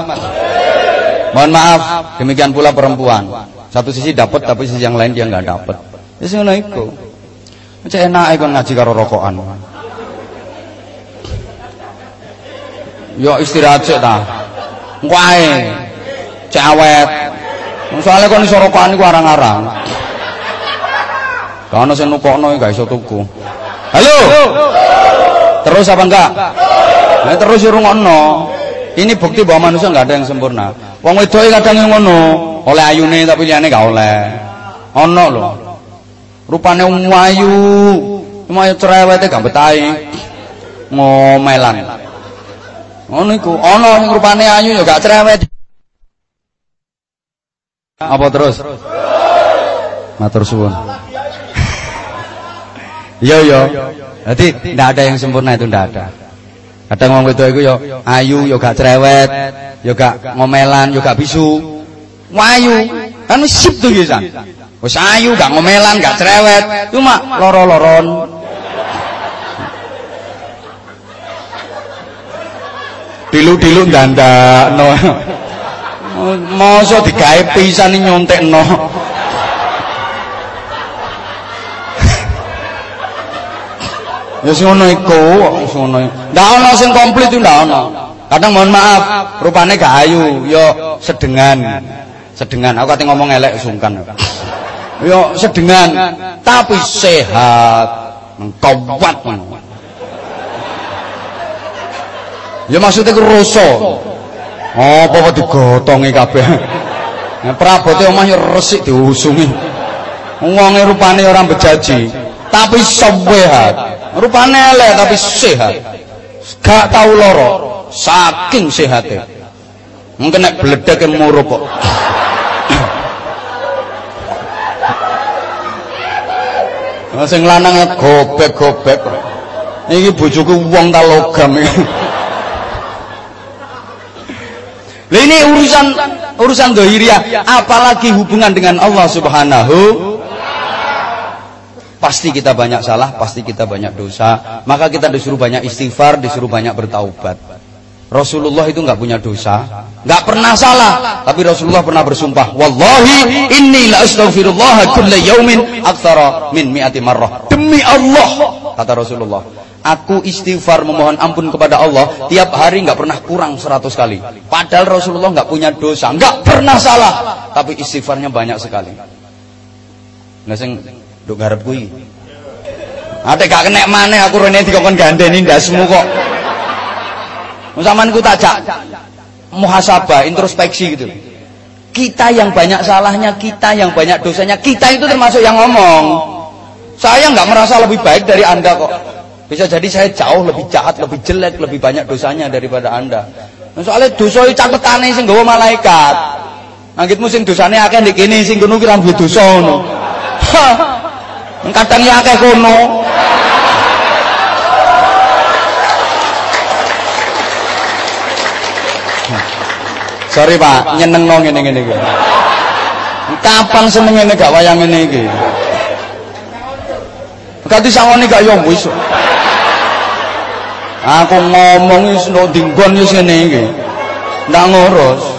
Mohon maaf, demikian pula perempuan. Satu sisi dapat tapi sisi yang lain dia nggak dapat. Wis ngono iku. Cek enake kon ngaji karo rokokan. Yo istirahat sik ta. Engko ae. Cek awet. Soale kon rokokan iku arang-arang. Ono sing nukokno gak iso tuku. Halo. Terus apa enggak? Nah, terus rungokno. Ini bukti bahwa manusia nggak ada yang sempurna. Wong wedoke kadang ngono, oleh ayune tapi liyane gak oleh. Ono lho. Rupane ayu, cuma cerewete gak betahi. Ngomelan. Ngono iku, ono sing rupane ayu ya gak cerewet. Apa terus? Matur suwun. Iya iya. Jadi tidak ada yang sempurna itu tidak ada. Kadang wong wedok iku ya ayu, ya gak cerewet, ya gak ngomelan, ya gak bisu. Wayu, kan sip tuh ya san. Wis ayu, gak ngomelan, gak cerewet, cuma loro-loron. Dilu-dilu ndandakno. Masa digawe pisan nyontekno. Sing ngono iku, sing ngono. Ndak ana sing komplit ndak ana. Kadang mohon maaf, rupane gak ayu, yo sedengan. Sedengan, aku kate ngomong elek sungkan. Yo sedengan, tapi sehat, kuat. Ya maksudnya ku rasa. Apa kok digotongi kabeh. Prabote omah yo resik diusungi. Wonge rupane ora bejaji, tapi sehat. Rupane elek tapi sehat. Gak tau loro, saking sehate. Mungkin nek bledek murup kok. Sing lanang gobek-gobek. Iki bojoku wong ta logam ini urusan urusan dohiriah, apalagi hubungan dengan Allah Subhanahu Pasti kita banyak salah, pasti kita banyak dosa. Maka kita disuruh banyak istighfar, disuruh banyak bertaubat. Rasulullah itu nggak punya dosa, nggak pernah salah, tapi Rasulullah pernah bersumpah, "Wallahi inni la astaghfirullah kulla yaumin aktsara min mi'ati marrah." Demi Allah, kata Rasulullah, aku istighfar memohon ampun kepada Allah tiap hari nggak pernah kurang 100 kali. Padahal Rasulullah nggak punya dosa, nggak pernah salah, tapi istighfarnya banyak sekali. Nah, Nduk garep kuwi. Ate gak kenek maneh aku rene dikon gandeni ndasmu kok. Sampeyan ku tajak muhasabah, introspeksi gitu. Kita yang banyak salahnya, kita yang banyak dosanya, kita itu termasuk yang ngomong. Saya nggak merasa lebih baik dari Anda kok. Bisa jadi saya jauh lebih jahat, lebih jelek, lebih banyak dosanya daripada Anda. Soalnya dosa itu catetane sing nggawa malaikat. Anggitmu sing dosane akeh ndek kene sing ngono ki ra dosa. Kadang ya akeh kono. Sorry Pak, nyenengno ngene-ngene iki. Kapan seneng ngene gak wayang ngene iki? Ganti sawone gak yo wis. Aku ngomong wis dinggon wis ngene iki. Ndak ngurus.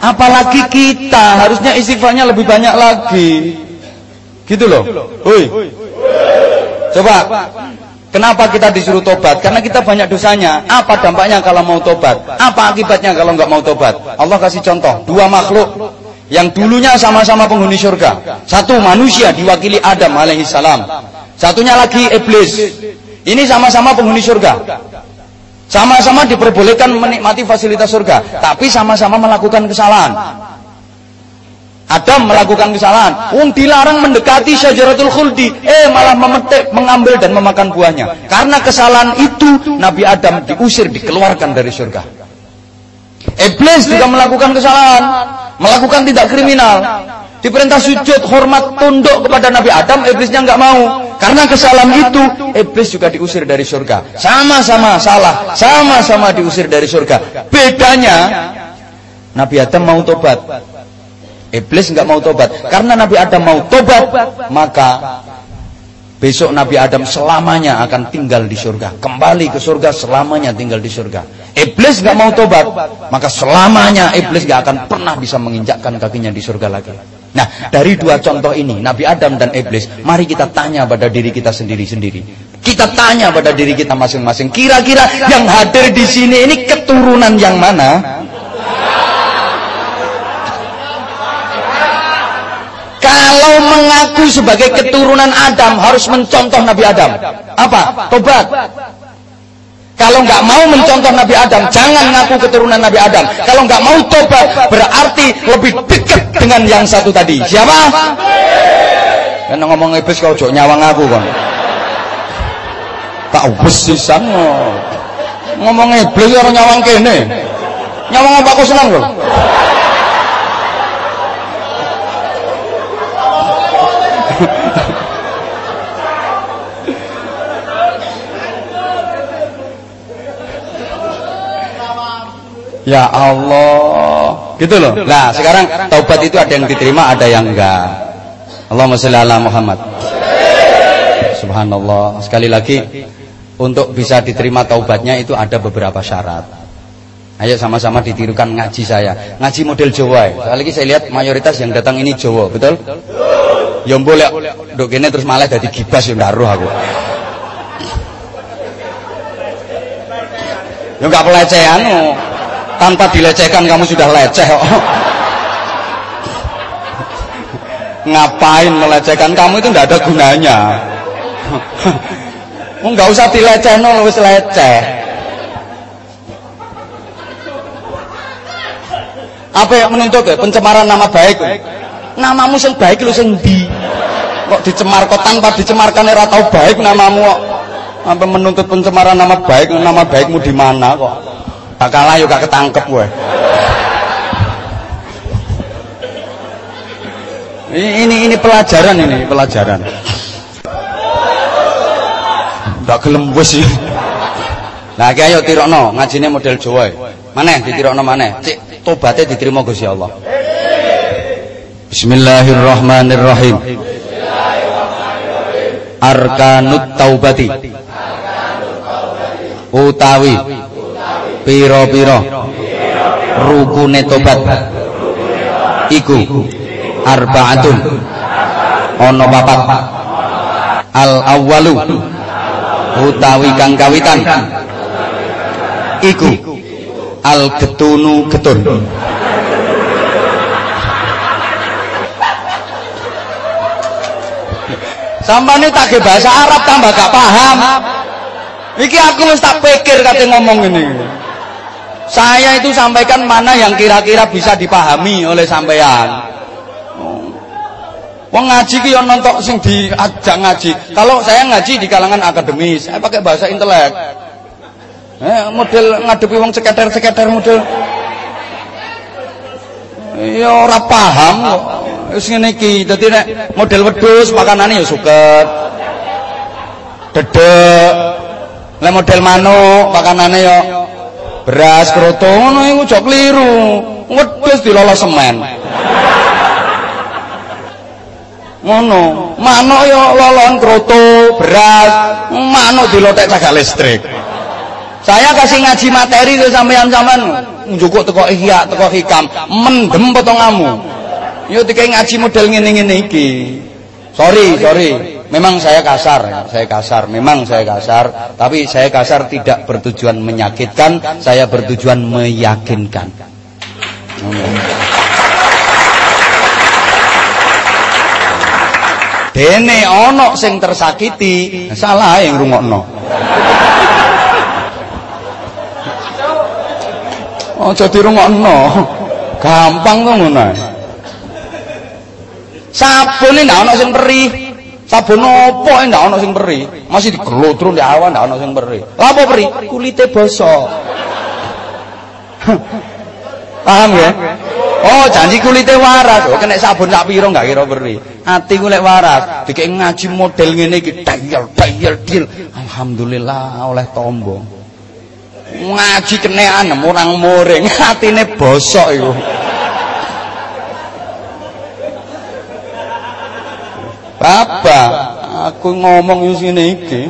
Apalagi kita harusnya istighfarnya lebih banyak lagi. Gitu loh. Hoi. Coba. Kenapa kita disuruh tobat? Karena kita banyak dosanya. Apa dampaknya kalau mau tobat? Apa akibatnya kalau nggak mau tobat? Allah kasih contoh. Dua makhluk yang dulunya sama-sama penghuni surga. Satu manusia diwakili Adam alaihissalam. Satunya lagi iblis. Ini sama-sama penghuni surga. Sama-sama diperbolehkan menikmati fasilitas surga, tapi sama-sama melakukan kesalahan. Adam melakukan kesalahan. Um dilarang mendekati syajaratul khuldi. Eh malah memetik, mengambil dan memakan buahnya. Karena kesalahan itu Nabi Adam diusir, dikeluarkan dari surga. Iblis juga melakukan kesalahan. Melakukan tidak kriminal. Diperintah sujud, hormat, tunduk kepada Nabi Adam, iblisnya nggak mau. Karena kesalahan itu, iblis juga diusir dari surga. Sama-sama salah, sama-sama diusir dari surga. Bedanya, Nabi Adam mau tobat. Iblis nggak mau tobat. Karena Nabi Adam mau tobat, maka besok Nabi Adam selamanya akan tinggal di surga. Kembali ke surga selamanya tinggal di surga. Iblis nggak mau tobat, maka selamanya iblis nggak akan pernah bisa menginjakkan kakinya di surga lagi. Nah, dari dua contoh ini, Nabi Adam dan Iblis, mari kita tanya pada diri kita sendiri-sendiri. Kita tanya pada diri kita masing-masing, kira-kira yang hadir di sini ini keturunan yang mana? Kalau mengaku sebagai keturunan Adam harus mencontoh Nabi Adam. Apa? Tobat. Kalau nggak mau mencontoh Nabi Adam, jangan ngaku keturunan Nabi Adam. Kalau nggak mau tobat, berarti lebih dekat dengan yang satu tadi. Siapa? Karena ngomong iblis kau jok nyawang aku kan. Tak besisan ngomong iblis orang nyawang kene. Nyawang apa aku senang loh. Ya Allah. Gitu loh. Nah, sekarang taubat itu ada yang diterima, ada yang enggak. Allahumma sholli ala Muhammad. Subhanallah. Sekali lagi untuk bisa diterima taubatnya itu ada beberapa syarat. Ayo sama-sama ditirukan ngaji saya. Ngaji model Jawa. Soalnya lagi saya lihat mayoritas yang datang ini Jawa, betul? Ya boleh dok kene terus malah jadi gibas ya ndaruh aku. Ya enggak pelecehan. Tanpa dilecehkan kamu sudah leceh kok. Ngapain melecehkan kamu itu enggak ada gunanya. Enggak usah dilecehno wis leceh. Apa yang menuntut ya? Pencemaran nama baik. Namamu sing baik lu sing ndi? Kok dicemar kok tanpa dicemarkan ora tau baik namamu. Sampai menuntut pencemaran nama baik, nama baikmu di mana kok? Tak kalah yuk gak ketangkep gue. Ini ini pelajaran ini, pelajaran. Gak gelem sih. Nah, ayo tirokno, ngajine model Jawa. Maneh ditirokno maneh. Cik tobaté diterima Gusti Allah. Bismillahirrahmanirrahim. Arkanut taubati utawi pira-pira. Rukune tobat. Iku arbaatun. Ana papat. Al awwalu utawi kang kawitan. Iku al getunu getun. Sampane tak bahasa Arab tambah gak paham. Iki aku wis tak pikir kate ngomong ini. Saya itu sampaikan mana yang kira-kira bisa dipahami oleh sampean. Wong ngaji ki yo nonton sing diajak ngaji. Kalau saya ngaji di kalangan akademis, saya pakai bahasa intelek. Eh, model ngadepi wong seketer-seketer model Ya ora paham kok. Wis ngene iki. Dadi nek model wedhus makanane ya suket. Dedek, Lah model manuk pakanane yo beras kroto ngono iku aja kliru. Wedhus dilolo semen. Ngono, manuk yo lolon kroto, beras, manuk dilotek cagak listrik. Saya kasih ngaji materi ke sampean-sampean njukuk teko ihya, teko hikam, mendem potongamu. Yo dikai ngaji model ngene-ngene iki. Sorry, sorry. Memang saya kasar, saya kasar, memang saya kasar, tapi saya kasar tidak bertujuan menyakitkan, saya bertujuan meyakinkan. Dene ono sing tersakiti, salah yang rungokno. Oh, jadi rungokno. Gampang kok ngono. Sabun ini ono sing perih. Sabun opo ndak ana sing perih. Masih digelotro ndek awan ndak ana sing perih. Lha apa perih? Kulite bosok. Paham ya? Oh, janji kulite waras. Oh, kena sabun sak pira enggak kira perih. Ati ku lek waras, dikek ngaji model ngene iki dayel dayel dil. Alhamdulillah oleh tombo. Ngaji kenean murang muring, atine bosok iku. Bapak, aku ngomong yo sini iki.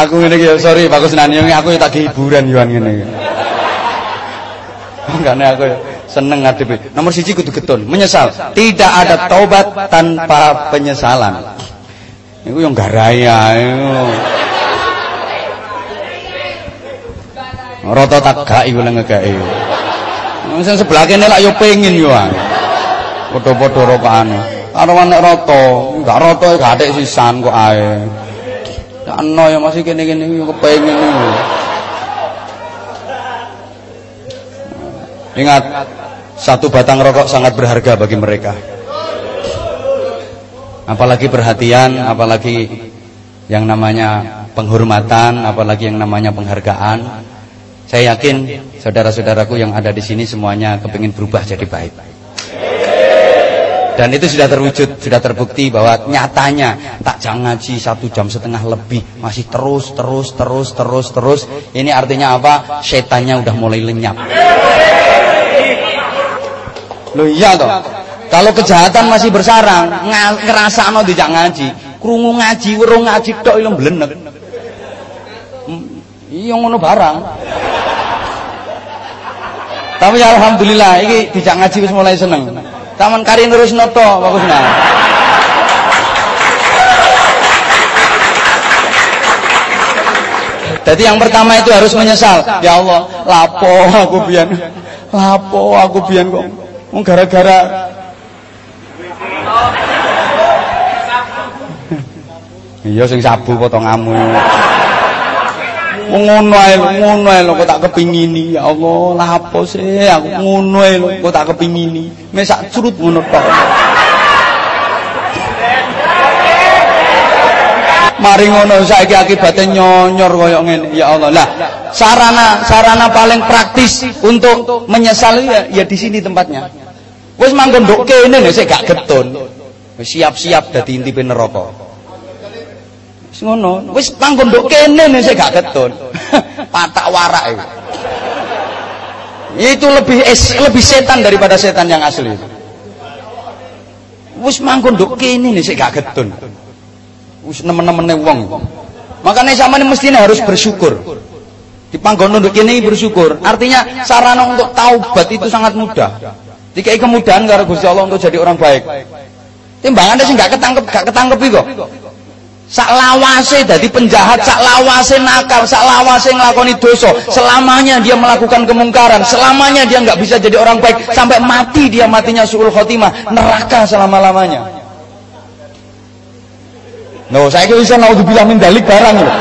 aku ngene iki sorry Pak Kusnani aku tak hiburan yo ngene iki. Makanya aku seneng ngadepi. Nomor siji kudu getun, menyesal. Tidak ada taubat tanpa penyesalan. Iku yang garaya iku. Rata tak gak iku nang ngekeki. Sing sebelah kene lak yo pengin yo. Padha-padha rokane. Karo nek rata, enggak rata gak atik sisan kok ae. Sakno ya masih kene-kene iki kepengin iki. Ingat, satu batang rokok sangat berharga bagi mereka. Apalagi perhatian, apalagi yang namanya penghormatan, apalagi yang namanya penghargaan. Saya yakin saudara-saudaraku yang ada di sini semuanya kepingin berubah jadi baik. Dan itu sudah terwujud, sudah terbukti bahwa nyatanya tak jangan ngaji satu jam setengah lebih masih terus, terus, terus, terus, terus. Ini artinya apa? Setannya udah mulai lenyap. Loh iya toh. Kalau kejahatan masih bersarang, ngerasakno dijak ngaji. Krungu ngaji, weruh ngaji tok ilmu blenek. Hmm, iya ngono barang. Tapi ya alhamdulillah iki dijak ngaji wis mulai seneng. Taman kari terus noto bagusnya. Jadi yang pertama itu harus menyesal. Ya Allah, lapo aku bian. Lapo aku bian kok. Gara-gara Iya sing sabu potonganmu. Ngono ae ngono ae kok tak kepingini ya Allah, lah apa sih aku ngono ae kok tak kepingini. Mek sak curut ngono tok. Mari ngono saiki akibate nyonyor kaya ngene ya Allah. Lah sarana sarana paling praktis untuk menyesal ya, ya di sini tempatnya. Wis manggon nduk kene nek sik gak getun. Siap-siap dadi intipe neraka ngono. Wis panggon nduk kene nek sik gak ketun. Patak warak itu. Itu lebih es, lebih setan daripada setan yang asli. Wis manggon nduk kene nek sik gak ketun. Wis nemen-nemene wong. Makanya sama ini mestinya harus bersyukur. Di panggon nduk kene bersyukur. Artinya sarana untuk taubat itu sangat mudah. Dikai kemudahan karo Gusti Allah untuk jadi orang baik. Timbangannya sih gak ketangkep, gak ketangkep kok. Sak lawase dadi penjahat, sak lawase nakal, sak lawase nglakoni dosa, selamanya dia melakukan kemungkaran, selamanya dia nggak bisa jadi orang baik sampai mati dia matinya suul khotimah, neraka selama-lamanya. No, saya kira bisa naudzubillah min dalik barang loh.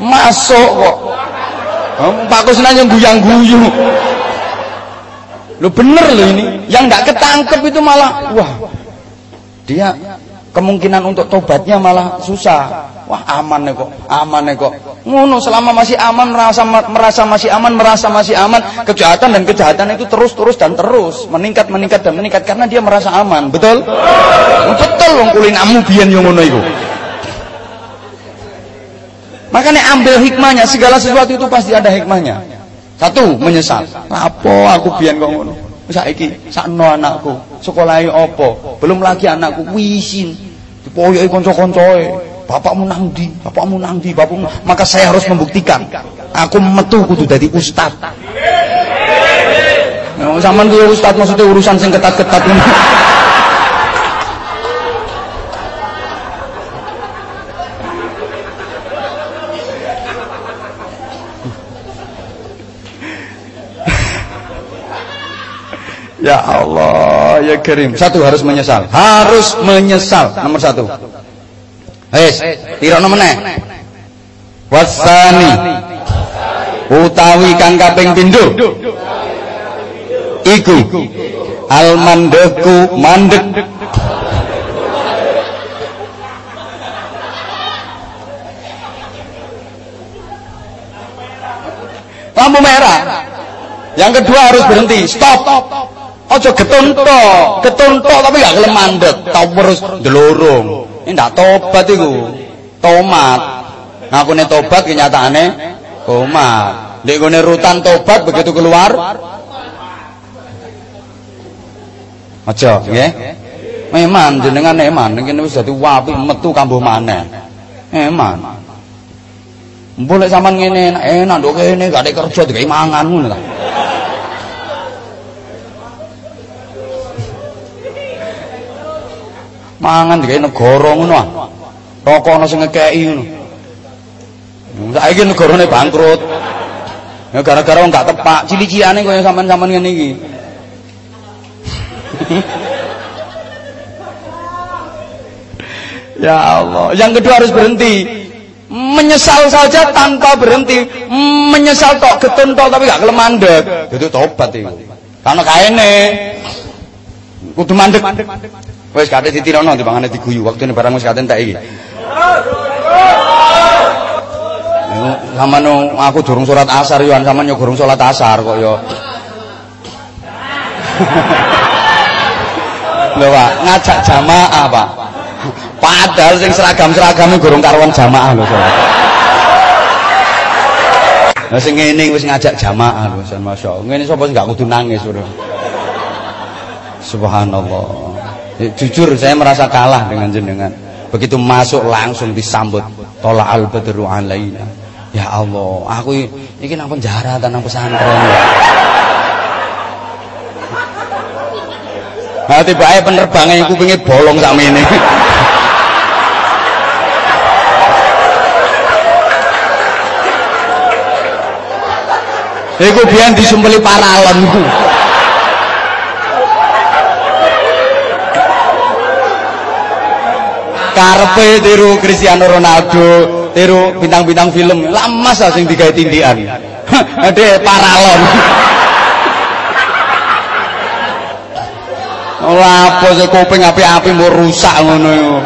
Masuk kok. Pak Kusnan yang guyang-guyu. Lo bener loh ini. Yang nggak ketangkep itu malah wah dia kemungkinan untuk tobatnya malah susah. Wah aman nih kok, aman nih kok. Ngono selama masih aman merasa merasa masih aman, merasa masih aman, kejahatan dan kejahatan itu terus terus dan terus meningkat meningkat dan meningkat karena dia merasa aman. Betul? Betul wong kulinamu biyen yang ngono iku. Makanya ambil hikmahnya, segala sesuatu itu pasti ada hikmahnya. Satu, menyesal. Apa aku biyen kok ngono? Saiki sakno anakku, sekolahe apa? Belum lagi anakku wisin. Dipoyoki kanca-kancoe. Bapakmu nang ndi? Bapakmu nang ndi? Bapakmu. Maka saya harus membuktikan. Aku metu kudu dadi ustaz. Nah, sampean kuwi ustaz maksudnya urusan sing ketat-ketat Ya Allah, ya Karim. Satu harus menyesal. Harus menyesal. Nomor satu. Wes, tirono meneh. Wasani. Utawi kang kaping. Iku al mandeku mandek lampu merah yang kedua harus berhenti stop Aja getun tok, getun tok tapi gak gelem mandek, tau terus ndelorong. Ini ndak tobat iku. Tomat. Ngakune tobat kenyataane tomat. Ndek gone rutan tobat begitu keluar Aja, nggih. Memang jenengan eman ngene wis dadi wapi metu kambuh maneh. Eman. Mbok lek sampean ngene enak ndok kene gak kerja digawe mangan ngono ta. Mangan digawe negara ngono ah. Rokok ana sing ngekeki ngono. Saiki negarane bangkrut. Ya gara-gara wong gak tepak, cili-ciane kaya sampean-sampean ngene iki. ya Allah, yang kedua harus berhenti. Menyesal saja tanpa berhenti. Menyesal tok getun tok tapi gak kelem mandek. Itu tobat itu. Karena kaene kudu mandek. Wis kate ditirono timbangane diguyu, waktune barang wis kate entek iki. Samane aku durung salat asar yo sampean yo durung salat asar kok yo. Lho Pak, ngajak jamaah Pak. Padahal sing seragam-seragame gurung karuan jamaah lho salat. Lah sing ngene wis ngajak jamaah lho, masyaallah. Ngene sapa sing gak kudu nangis, Bro. Subhanallah. Ya, jujur saya merasa kalah dengan jenengan. Begitu masuk langsung disambut tola al badru alaina. Ya Allah, aku iki nang penjara nang pesantren. Nah, tiba ae penerbangnya kupinge bolong sak ini. Iku biyen disumpeli paralon Karepe tiru Cristiano Ronaldo, tiru bintang-bintang film. Lama sah sing digawe tindikan. Ade paralon. Ora apa sing kuping api-api mau rusak ngono iku.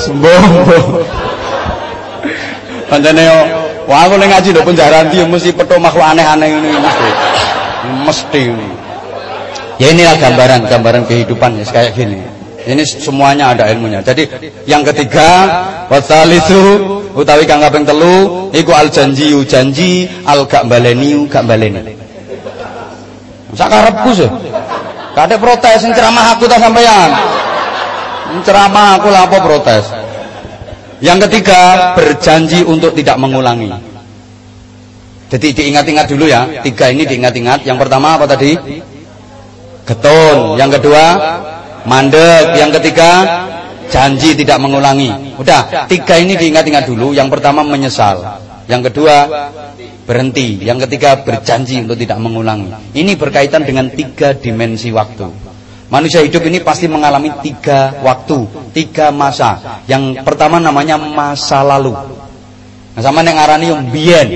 Sembuh. Pancene yo, wah aku ngaji ndok penjara ndi mesti petuk makhluk aneh-aneh ngene mesti. Mesti. Ya inilah gambaran gambaran kehidupan ya kayak gini. Ini semuanya ada ilmunya. Jadi yang ketiga wasalisu utawi kang kaping telu iku al janji janji al gak baleni gak baleni. Sakarepku sih. Kade protes ceramah aku ta sampean. Ceramah aku lah apa protes. Yang ketiga, berjanji untuk tidak mengulangi. Jadi diingat-ingat dulu ya. Tiga ini diingat-ingat. Yang pertama apa tadi? Getun. Yang kedua, mandek. Yang ketiga, janji tidak mengulangi. Udah, tiga ini diingat-ingat dulu. Yang pertama menyesal. Yang kedua, berhenti. Yang ketiga, berjanji untuk tidak mengulangi. Ini berkaitan dengan tiga dimensi waktu. Manusia hidup ini pasti mengalami tiga waktu, tiga masa. Yang pertama namanya masa lalu. Nah, sama yang ngarani yang bien.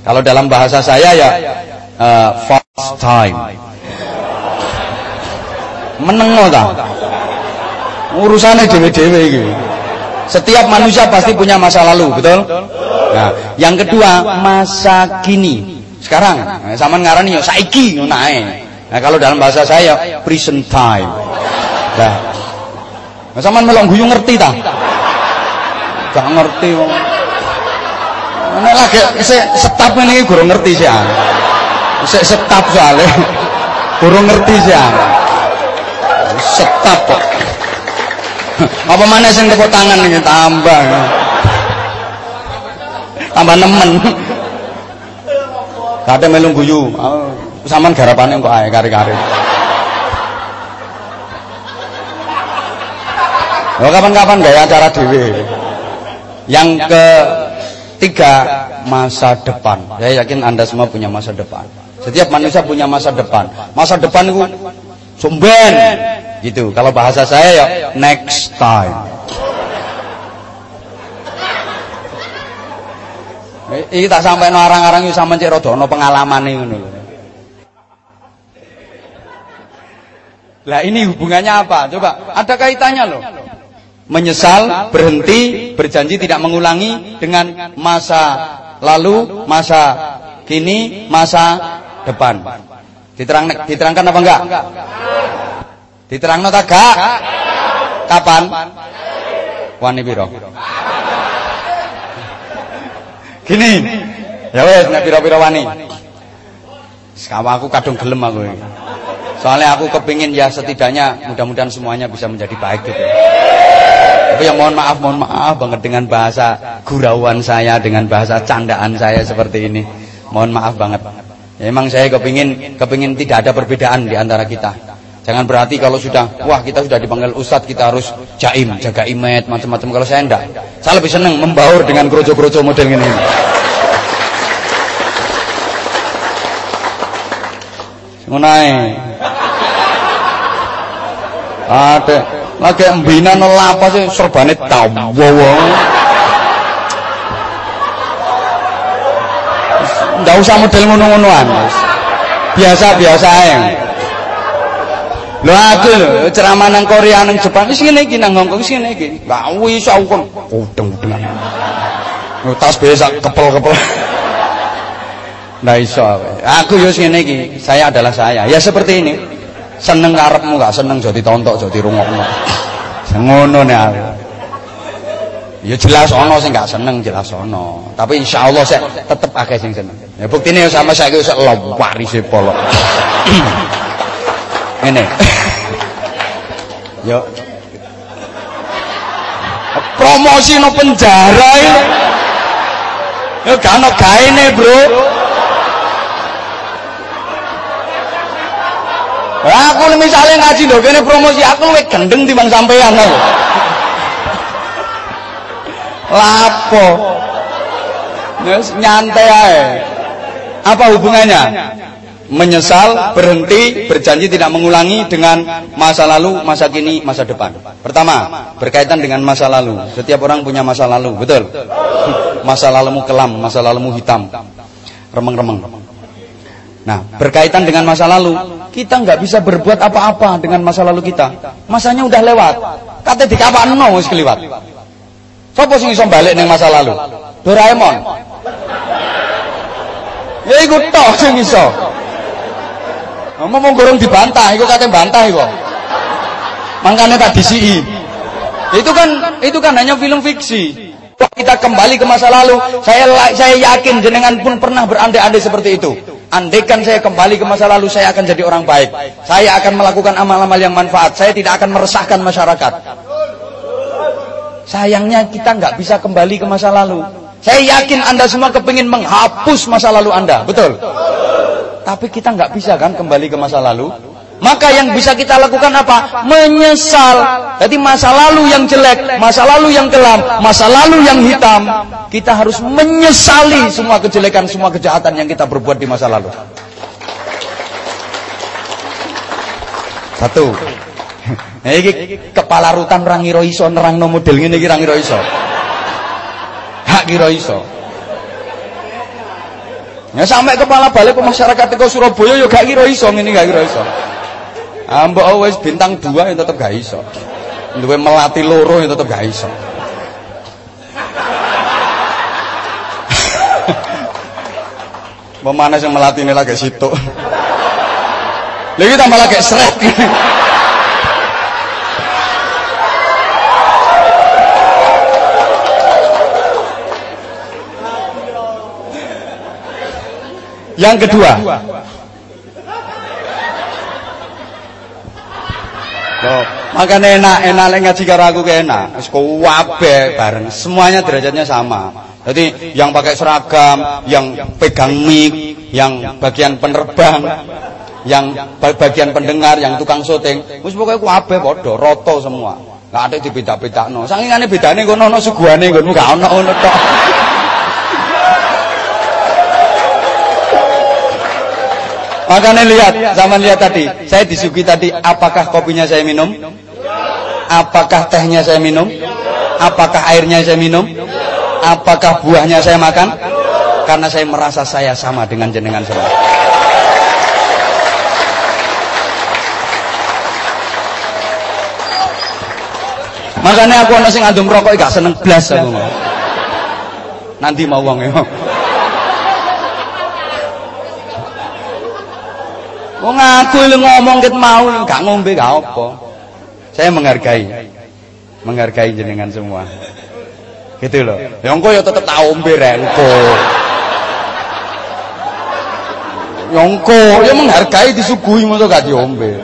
Kalau dalam bahasa saya ya uh, first time. Menengo ta? Urusannya dewe-dewe gitu. Setiap manusia pasti punya masa lalu, betul? Nah, yang kedua masa kini. Sekarang, sama ngarani yo saiki ngono Nah kalau dalam bahasa saya prison time. Nah, sampean melong guyu ngerti ta? Gak ngerti wong. Nek lagi sik setap ngene iki ngerti sih. Sik setap soalnya. Gurung ngerti sih. Setap kok. Apa mana sing tepuk tangan ini tambah. Tambah nemen. Kadang melung guyu. Saman garapane kok ae kari-kari. Oh kapan-kapan gaya acara dewi. Yang ketiga masa depan. Saya yakin Anda semua punya masa depan. Setiap manusia punya masa depan. Masa depan itu sumben gitu. Kalau bahasa saya ya next time. Iki tak sampai arang-arang iki sampean cek rada ana lho. Lah ini hubungannya apa? Coba, ada kaitannya loh. Menyesal, berhenti, berjanji tidak mengulangi dengan masa lalu, masa kini, masa depan. Diterang, diterangkan apa enggak? Diterang tak gak? Kapan? Wani biro. Gini. Ya wes nek pira-pira wani. Sekawa aku kadung gelem aku. Soalnya aku kepingin ya setidaknya mudah-mudahan semuanya bisa menjadi baik gitu. Tapi yang mohon maaf, mohon maaf banget dengan bahasa gurauan saya, dengan bahasa candaan saya seperti ini. Mohon maaf banget. Ya, emang saya kepingin, kepingin tidak ada perbedaan di antara kita. Jangan berarti kalau sudah, wah kita sudah dipanggil ustadz kita harus jaim, jaga imet, macam-macam. Kalau saya enggak, saya lebih senang membaur dengan gerojo-gerojo model ini. Mengenai ada lagi embina apa sih serbane tawo. Ndak usah model ngono-ngonoan. Biasa-biasa ae. Lho aku ceramah nang Korea nang Jepang wis ngene iki nang Hongkong wis ngene iki. Lah wis aku kon udeng-udengan. Tas biasa kepel-kepel. Nah iso aku yo ngene iki. Saya adalah saya. Ya seperti ini seneng karepmu gak seneng jadi tontok jadi rungokno ngono nek aku Ya jelas ono sing gak seneng jelas ono. Tapi insya Allah saya tetep akeh sing seneng. Ya buktine sama saya wis waris polok. Ngene. Yo. Promosi no penjara ini. Yo gak ono gaene, Bro. Aku misalnya ngaji lho kene promosi aku luwih gendeng timbang sampean aku. Lapo. Nyantai. Apa hubungannya? Menyesal, berhenti, berjanji tidak mengulangi dengan masa lalu, masa kini, masa depan. Pertama, berkaitan dengan masa lalu. Setiap orang punya masa lalu, betul? Masa lalumu kelam, masa lalumu hitam. Remeng-remeng. Nah, berkaitan dengan masa lalu, kita nggak bisa berbuat apa-apa dengan masa lalu kita. Masanya udah lewat. Kata di kapan no wis keliwat. Sopo sing iso balik ning masa lalu? Doraemon. Ya iku tok sing iso. Ngomong gorong dibantah, iku kate bantah iku. Makanya tak disii. Itu kan itu kan hanya film fiksi. Kita kembali ke masa lalu, saya saya yakin jenengan pun pernah berandai-andai seperti itu. Andaikan saya kembali ke masa lalu, saya akan jadi orang baik. Saya akan melakukan amal-amal yang manfaat. Saya tidak akan meresahkan masyarakat. Sayangnya kita nggak bisa kembali ke masa lalu. Saya yakin Anda semua kepingin menghapus masa lalu Anda, betul? Tapi kita nggak bisa kan kembali ke masa lalu. Maka yang bisa kita lakukan apa? Menyesal. Jadi masa lalu yang jelek, masa lalu yang kelam, masa lalu yang hitam, kita harus menyesali semua kejelekan, semua kejahatan yang kita berbuat di masa lalu. Satu. Nah, iki kepala rutan orang ngira iso nerangno model ngene iki ra ngira iso. Hak iso. Ya sampai kepala balik masyarakat teko Surabaya ya gak kira iso ngene gak kira iso. Ambok ah, wis bintang 2 ya tetep gak iso. Duwe melati loro ya tetep gak iso. Pemana yang melatih ini lagi situ. Lagi tambah lagi seret. Yang kedua. Loh, makanya enak, enak lek ngaji karo aku ke enak. Wis kabeh bareng, semuanya derajatnya sama. Jadi yang pakai seragam, yang pegang mic, yang bagian penerbang, yang bagian pendengar, yang tukang syuting, wis pokoke kabeh padha, rata semua. Enggak ada dibeda-bedakno. Sangingane bedane ana suguhane nggonmu gak ono ngono tok. Makanya lihat, zaman lihat tadi, saya disuguhi tadi, apakah kopinya saya minum? Apakah tehnya saya minum? Apakah airnya saya minum? Apakah buahnya saya makan? Karena saya merasa saya sama dengan jenengan semua. Makanya aku ana sing rokok gak seneng blas aku. Nanti mau wong ya. Wong aku ngomong ket mau gak ngombe gak apa. Saya menghargai. Menghargai jenengan semua. Gitu loh. Ya engko ya tetep tak ombe rek engko. Ya engko ya menghargai disuguhi mosok gak diombe.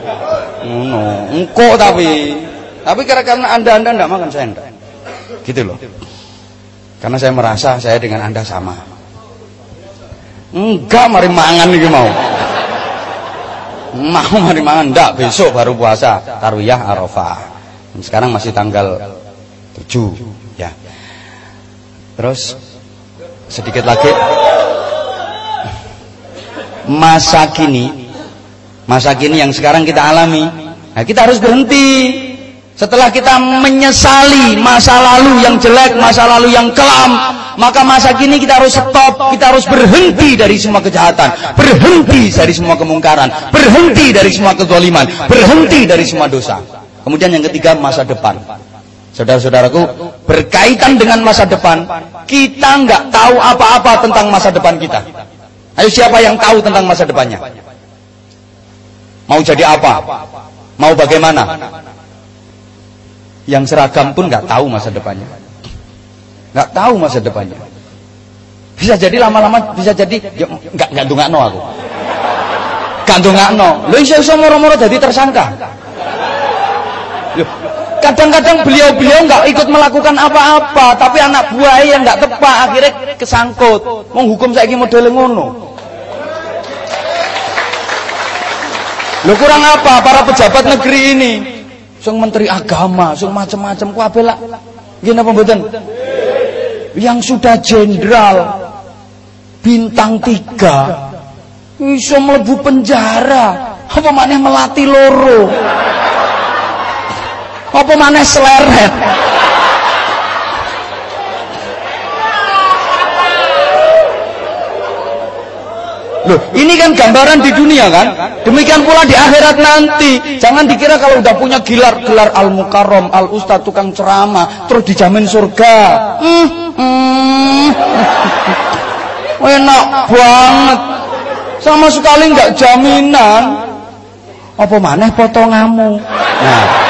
Ngono. Engko tapi tapi karena Anda-anda ndak makan saya ndak. Gitu loh. Karena saya merasa saya dengan Anda sama. Enggak mari mangan iki mau mau mari mangan ndak? Besok baru puasa tarwiyah arafah. Sekarang masih tanggal 7 ya. Terus sedikit lagi. Masa kini masa kini yang sekarang kita alami nah kita harus berhenti setelah kita menyesali masa lalu yang jelek, masa lalu yang kelam, maka masa kini kita harus stop, kita harus berhenti dari semua kejahatan, berhenti dari semua kemungkaran, berhenti dari semua kezaliman, berhenti dari semua dosa. Kemudian yang ketiga masa depan. Saudara-saudaraku, berkaitan dengan masa depan, kita nggak tahu apa-apa tentang masa depan kita. Ayo siapa yang tahu tentang masa depannya? Mau jadi apa? Mau bagaimana? Yang seragam pun nggak tahu masa depannya. nggak tahu masa depannya. Bisa jadi lama-lama bisa jadi ya, nggak nggak dongakno aku. Gak dongakno. Lho iso iso moro-moro jadi tersangka. kadang-kadang beliau-beliau nggak ikut melakukan apa-apa, tapi anak buah yang nggak tepat akhirnya kesangkut. Menghukum saya model ngono. Lo kurang apa para pejabat negeri ini? Sung menteri agama, sung macam-macam ku apela. Gini apa mboten? Yang sudah jenderal bintang tiga iso melebu penjara apa maneh melati loro apa maneh seleret Loh, ini kan gambaran di dunia kan? Demikian pula di akhirat nanti. Jangan dikira kalau udah punya gelar-gelar al-mukarram, al-ustad, tukang ceramah, terus dijamin surga. Hmm, hmm. Enak banget. Sama sekali nggak jaminan. Apa maneh potongamu? Nah.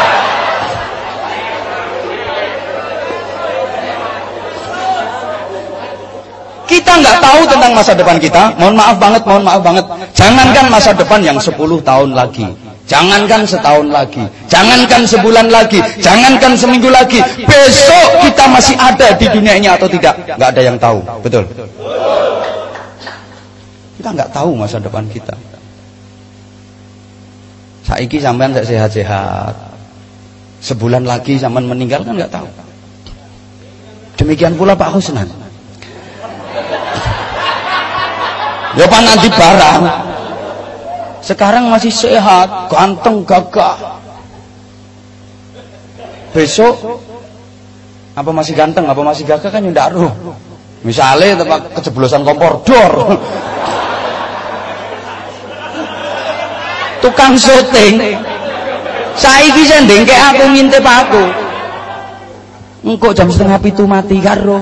Kita nggak tahu tentang masa depan kita. Mohon maaf banget, mohon maaf banget. Jangankan masa depan yang 10 tahun lagi. Jangankan setahun lagi, jangankan sebulan lagi, jangankan seminggu lagi. Besok kita masih ada di dunia ini atau tidak? Nggak ada yang tahu, betul? Kita nggak tahu masa depan kita. Saiki sampean sehat-sehat. Sebulan lagi sampean meninggal kan nggak tahu. Demikian pula Pak Husnan. Ya nanti barang. Sekarang masih sehat, ganteng, gagah. Besok apa masih ganteng, apa masih gagah kan tidak aruh. Misalnya tempat kejeblosan kompor dor. Tukang syuting. Saiki sending kayak aku ngintip aku. Engkau jam setengah pitu mati karo.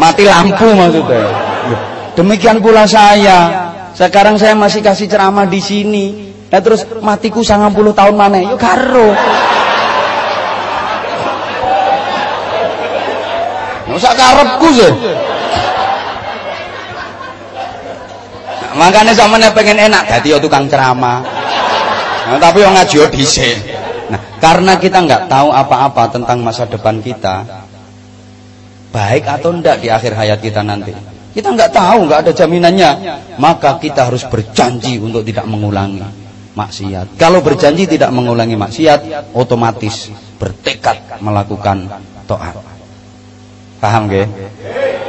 Mati lampu maksudnya. Demikian pula saya. Sekarang saya masih kasih ceramah di sini. Ya terus matiku 90 tahun mana? Yuk karo. Masa karepku sih. Makanya sampeyan pengen enak dadi tukang ceramah. Nah, tapi yang ngaji dhisik. Nah, karena kita nggak tahu apa-apa tentang masa depan kita, baik atau enggak di akhir hayat kita nanti. Kita nggak tahu, nggak ada jaminannya. Maka kita harus berjanji untuk tidak mengulangi maksiat. Kalau berjanji tidak mengulangi maksiat, otomatis bertekad melakukan taat. Paham gak?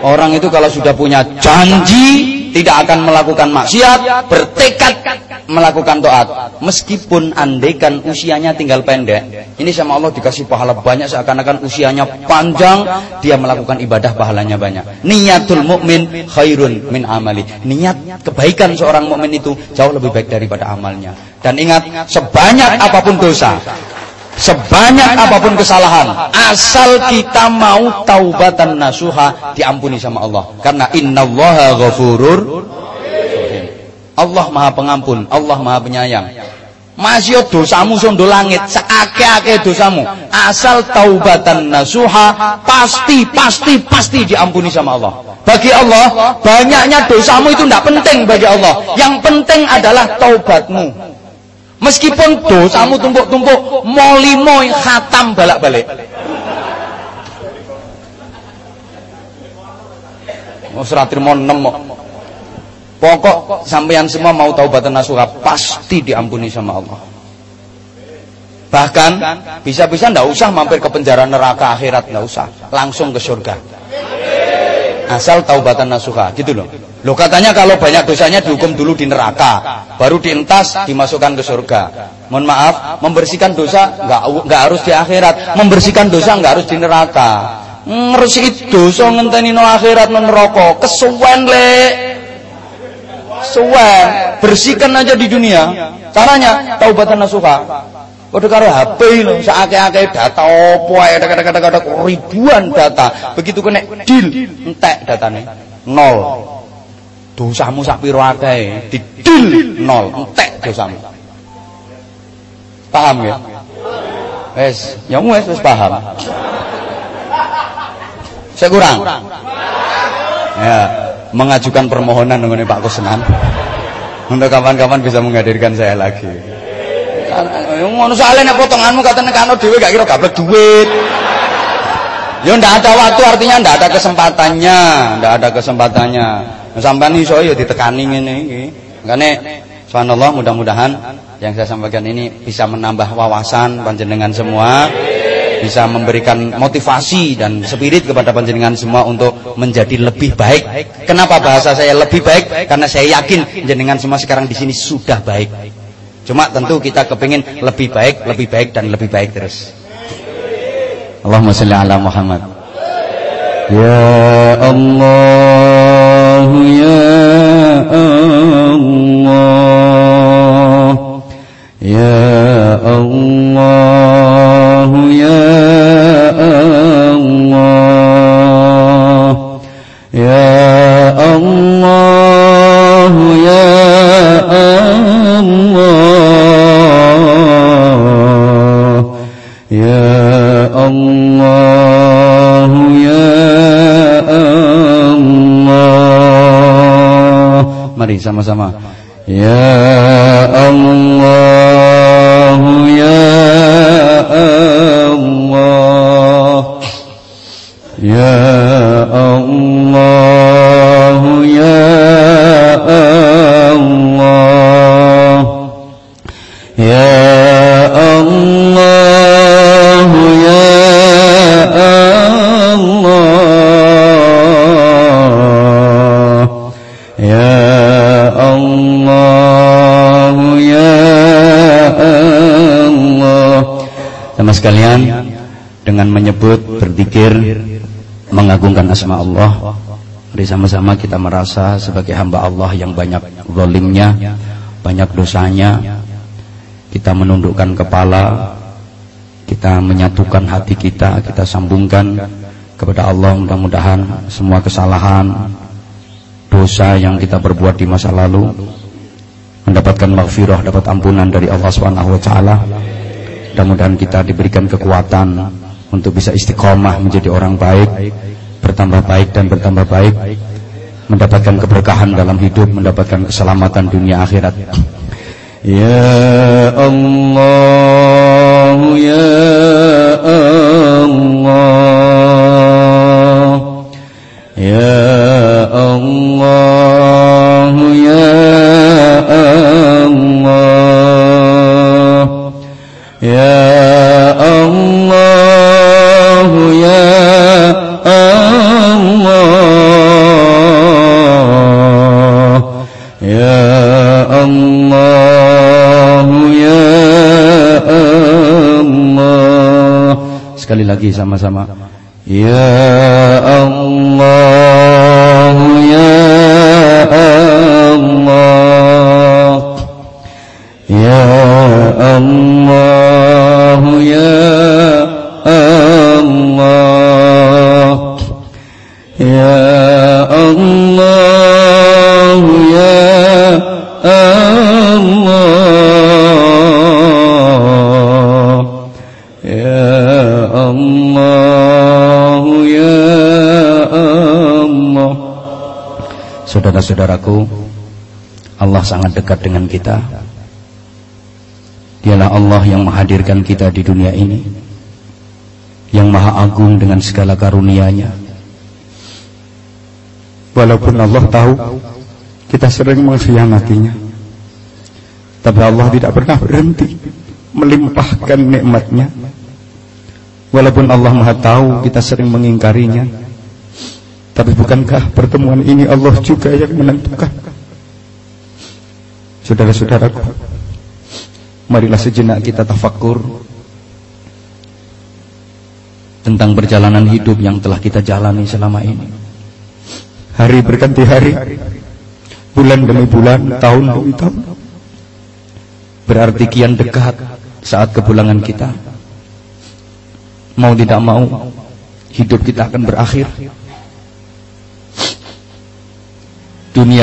Orang itu kalau sudah punya janji tidak akan melakukan maksiat, bertekad melakukan taat. Meskipun andaikan usianya tinggal pendek, ini sama Allah dikasih pahala banyak seakan-akan usianya panjang, dia melakukan ibadah pahalanya banyak. Niatul mukmin khairun min amali. Niat kebaikan seorang mukmin itu jauh lebih baik daripada amalnya. Dan ingat, sebanyak apa pun dosa, Sebanyak apa pun kesalahan, asal kita mau taubatan nasuha diampuni sama Allah. Karena innallaha ghafurur Allah Maha Pengampun, Allah Maha Penyayang. Masih dosamu sondo langit, seake-ake dosamu. Asal taubatan nasuha, pasti, pasti, pasti diampuni sama Allah. Bagi Allah, banyaknya dosamu itu tidak penting bagi Allah. Yang penting adalah taubatmu. Meskipun dosamu tumpuk-tumpuk, molimoy khatam balak-balik. Oh, seratirmo enam Pokok sampeyan semua mau taubatan nasuha pasti diampuni sama Allah. Bahkan bisa-bisa ndak usah mampir ke penjara neraka akhirat ndak usah, langsung ke surga. Asal taubatan nasuha, gitu loh. Loh katanya kalau banyak dosanya dihukum dulu di neraka, baru dientas dimasukkan ke surga. Mohon maaf, membersihkan dosa nggak nggak harus di akhirat, membersihkan dosa nggak harus di neraka. Ngresiki dosa ngenteni no akhirat no neraka, kesuwen le. Suwen, bersihkan aja di dunia. Caranya taubatan nasuha. Padha karo HP lho, sakake-ake data opo ae kadang-kadang ribuan data. Begitu kena deal entek datane. Nol dosamu sak pira akeh didil nol entek dosamu paham ya Wes, ya wes wes paham. Saya kurang. Ya, mengajukan permohonan dengan Pak Kusnan untuk kapan-kapan bisa menghadirkan saya lagi. Ngono soalnya potonganmu katanya kano dhewe gak kira gak duit. Ya ndak ada waktu artinya ndak ada kesempatannya, ndak ada kesempatannya. Sampai iso ya ditekani iki. Makane subhanallah mudah-mudahan yang saya sampaikan ini bisa menambah wawasan panjenengan semua bisa memberikan motivasi dan spirit kepada panjenengan semua untuk menjadi lebih baik. Kenapa bahasa saya lebih baik? Karena saya yakin panjenengan semua sekarang di sini sudah baik. Cuma tentu kita kepingin lebih baik, lebih baik dan lebih baik terus. Allahumma salli ala Muhammad. Ya Allah, ya Allah, ya Allah, sama-sama. Berzikir mengagungkan asma Allah. Mari sama-sama kita merasa sebagai hamba Allah yang banyak zalimnya banyak dosanya. Kita menundukkan kepala kita menyatukan hati kita kita sambungkan kepada Allah. Mudah-mudahan semua kesalahan dosa yang kita perbuat di masa lalu mendapatkan maghfirah dapat ampunan dari Allah Subhanahu wa taala. Mudah-mudahan kita diberikan kekuatan untuk bisa istiqomah menjadi orang baik bertambah baik dan bertambah baik mendapatkan keberkahan dalam hidup mendapatkan keselamatan dunia akhirat. Ya Allah ya Allah ya lagi sama-sama. Ya Saudara-saudaraku Allah sangat dekat dengan kita. Dialah Allah yang menghadirkan kita di dunia ini Yang maha agung dengan segala karunia-Nya. Walaupun Allah tahu kita sering mengkhianatinya Tapi Allah tidak pernah berhenti Melimpahkan nikmatnya. Walaupun Allah maha tahu kita sering mengingkarinya Tapi bukankah pertemuan ini Allah juga yang menentukan? Saudara-saudaraku Marilah sejenak kita tafakur Tentang perjalanan hidup yang telah kita jalani selama ini. Hari berganti hari Bulan demi bulan, tahun demi tahun. Berarti kian dekat saat kepulangan kita. Mau tidak mau Hidup kita akan berakhir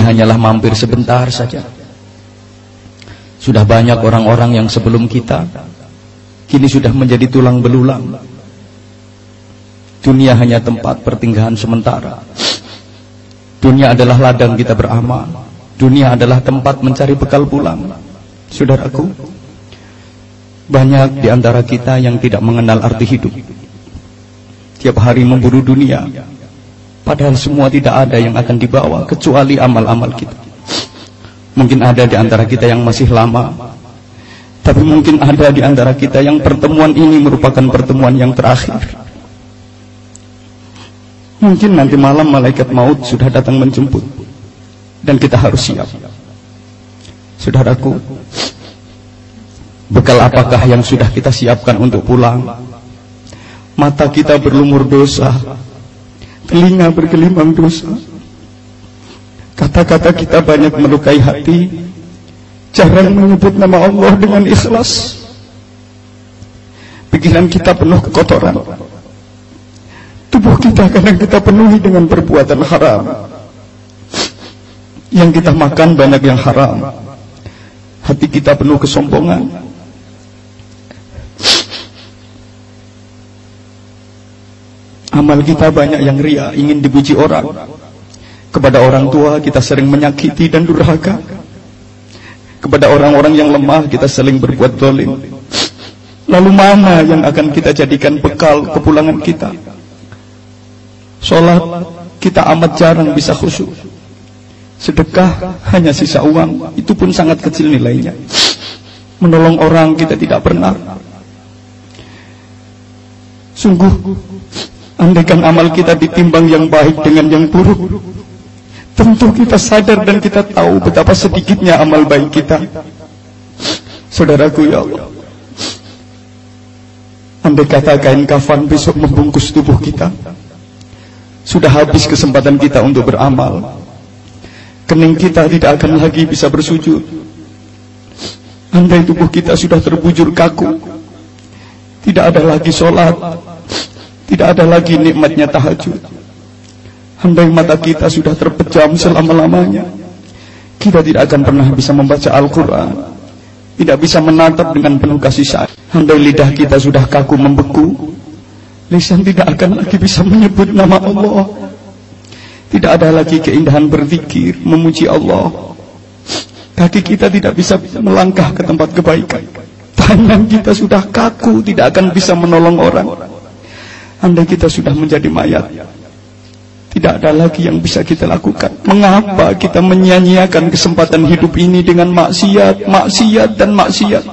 Hanyalah mampir sebentar saja Sudah banyak orang-orang yang sebelum kita kini sudah menjadi tulang belulang. Dunia hanya tempat pertinggahan sementara. Dunia adalah ladang kita beramal. Dunia adalah tempat mencari bekal pulang. Saudaraku, banyak di antara kita yang tidak mengenal arti hidup. Tiap hari memburu dunia. Padahal semua tidak ada yang akan dibawa kecuali amal-amal kita. Mungkin ada di antara kita yang masih lama. Tapi mungkin ada di antara kita yang pertemuan ini merupakan pertemuan yang terakhir. Mungkin nanti malam malaikat maut sudah datang menjemput dan kita harus siap. Saudaraku, bekal apakah yang sudah kita siapkan untuk pulang? Mata kita berlumur dosa, telinga bergelimang dosa. Kata-kata kita banyak melukai hati, jarang menyebut nama Allah dengan ikhlas. Pikiran kita penuh kekotoran Tubuh kita kadang kita penuhi dengan perbuatan haram. Yang kita makan banyak yang haram. Hati kita penuh kesombongan. Amal kita banyak yang ria, ingin dipuji orang. Kepada orang tua kita sering menyakiti dan durhaka. Kepada orang-orang yang lemah kita sering berbuat dolim. Lalu mana yang akan kita jadikan bekal kepulangan kita? Sholat kita amat jarang bisa khusyuk. Sedekah hanya sisa uang, itu pun sangat kecil nilainya. Menolong orang kita tidak pernah. Sungguh, andaikan amal kita ditimbang yang baik dengan yang buruk, tentu kita sadar dan kita tahu betapa sedikitnya amal baik kita. Saudaraku ya Allah, andai kata kain kafan besok membungkus tubuh kita, sudah habis kesempatan kita untuk beramal. Kening kita tidak akan lagi bisa bersujud. Andai tubuh kita sudah terbujur kaku. Tidak ada lagi sholat. Tidak ada lagi nikmatnya tahajud. Andai mata kita sudah terpejam selama-lamanya. Kita tidak akan pernah bisa membaca Al-Quran. Tidak bisa menatap dengan penuh kasih sayang. Andai lidah kita sudah kaku membeku. Lisan tidak akan lagi bisa menyebut nama Allah. Tidak ada lagi keindahan berzikir, memuji Allah. Kaki kita tidak bisa melangkah ke tempat kebaikan. Tangan kita sudah kaku, tidak akan bisa menolong orang. Andai kita sudah menjadi mayat, tidak ada lagi yang bisa kita lakukan. Mengapa kita menyanyiakan kesempatan hidup ini dengan maksiat, maksiat dan maksiat?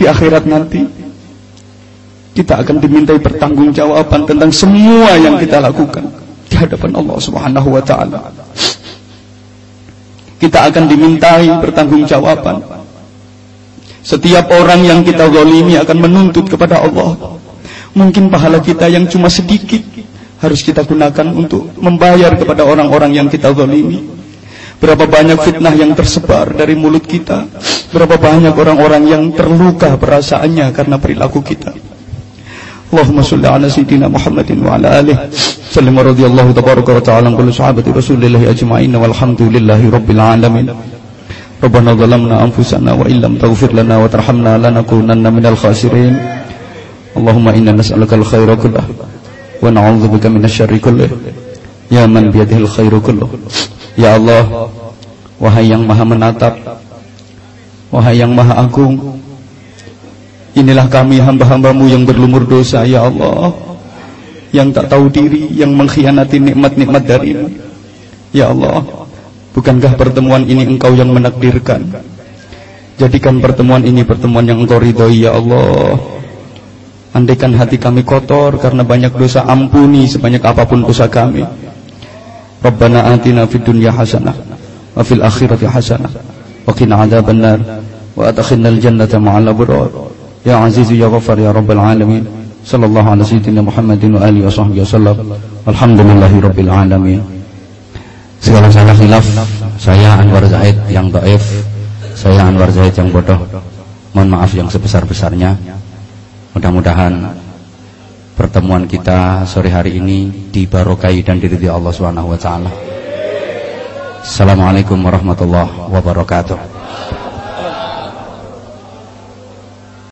Di akhirat nanti kita akan dimintai pertanggungjawaban tentang semua yang kita lakukan di hadapan Allah Subhanahu wa taala. Kita akan dimintai pertanggungjawaban. Setiap orang yang kita zalimi akan menuntut kepada Allah. Mungkin pahala kita yang cuma sedikit harus kita gunakan untuk membayar kepada orang-orang yang kita zalimi. Berapa banyak fitnah yang tersebar dari mulut kita, berapa banyak orang-orang yang terluka perasaannya karena perilaku kita. Allahumma salli ala sayyidina Muhammadin wa ala alihi sallam radhiyallahu tabaraka wa ta'ala kullu sahabati rasulillahi ajma'in walhamdulillahi rabbil alamin. Rabbana zalamna anfusana wa illam taghfir lana wa tarhamna lanakunanna minal khasirin. Allahumma inna nas'aluka al-khaira kullah wa na'udzubika minasyarri kullih. Ya man biyadihil khairu kulluh. Ya Allah, wahai yang Maha menatap, wahai yang Maha agung, inilah kami hamba-hambamu yang berlumur dosa, ya Allah, yang tak tahu diri, yang mengkhianati nikmat-nikmat darimu. Ya Allah, bukankah pertemuan ini engkau yang menakdirkan? Jadikan pertemuan ini pertemuan yang engkau ridhoi, ya Allah. Andaikan hati kami kotor karena banyak dosa ampuni sebanyak apa pun dosa kami. Rabbana atina fid dunya hasanah wa fil akhirati hasanah wa qina adzabannar wa adkhilnal jannata ma'al abrar. Ya Aziz Ya Ghaffar Ya Rabbal Alamin. Sallallahu ala sayyidina Muhammadin wa alihi wa sahbihi wasallam Alhamdulillahi Rabbil Alamin. Segala salah khilaf Saya Anwar Zaid yang daif Saya Anwar Zaid yang bodoh. Mohon maaf yang sebesar-besarnya Mudah-mudahan Pertemuan kita sore hari ini Dibarokai dan diridhi Allah Subhanahu wa Ta'ala. Assalamualaikum warahmatullahi wabarakatuh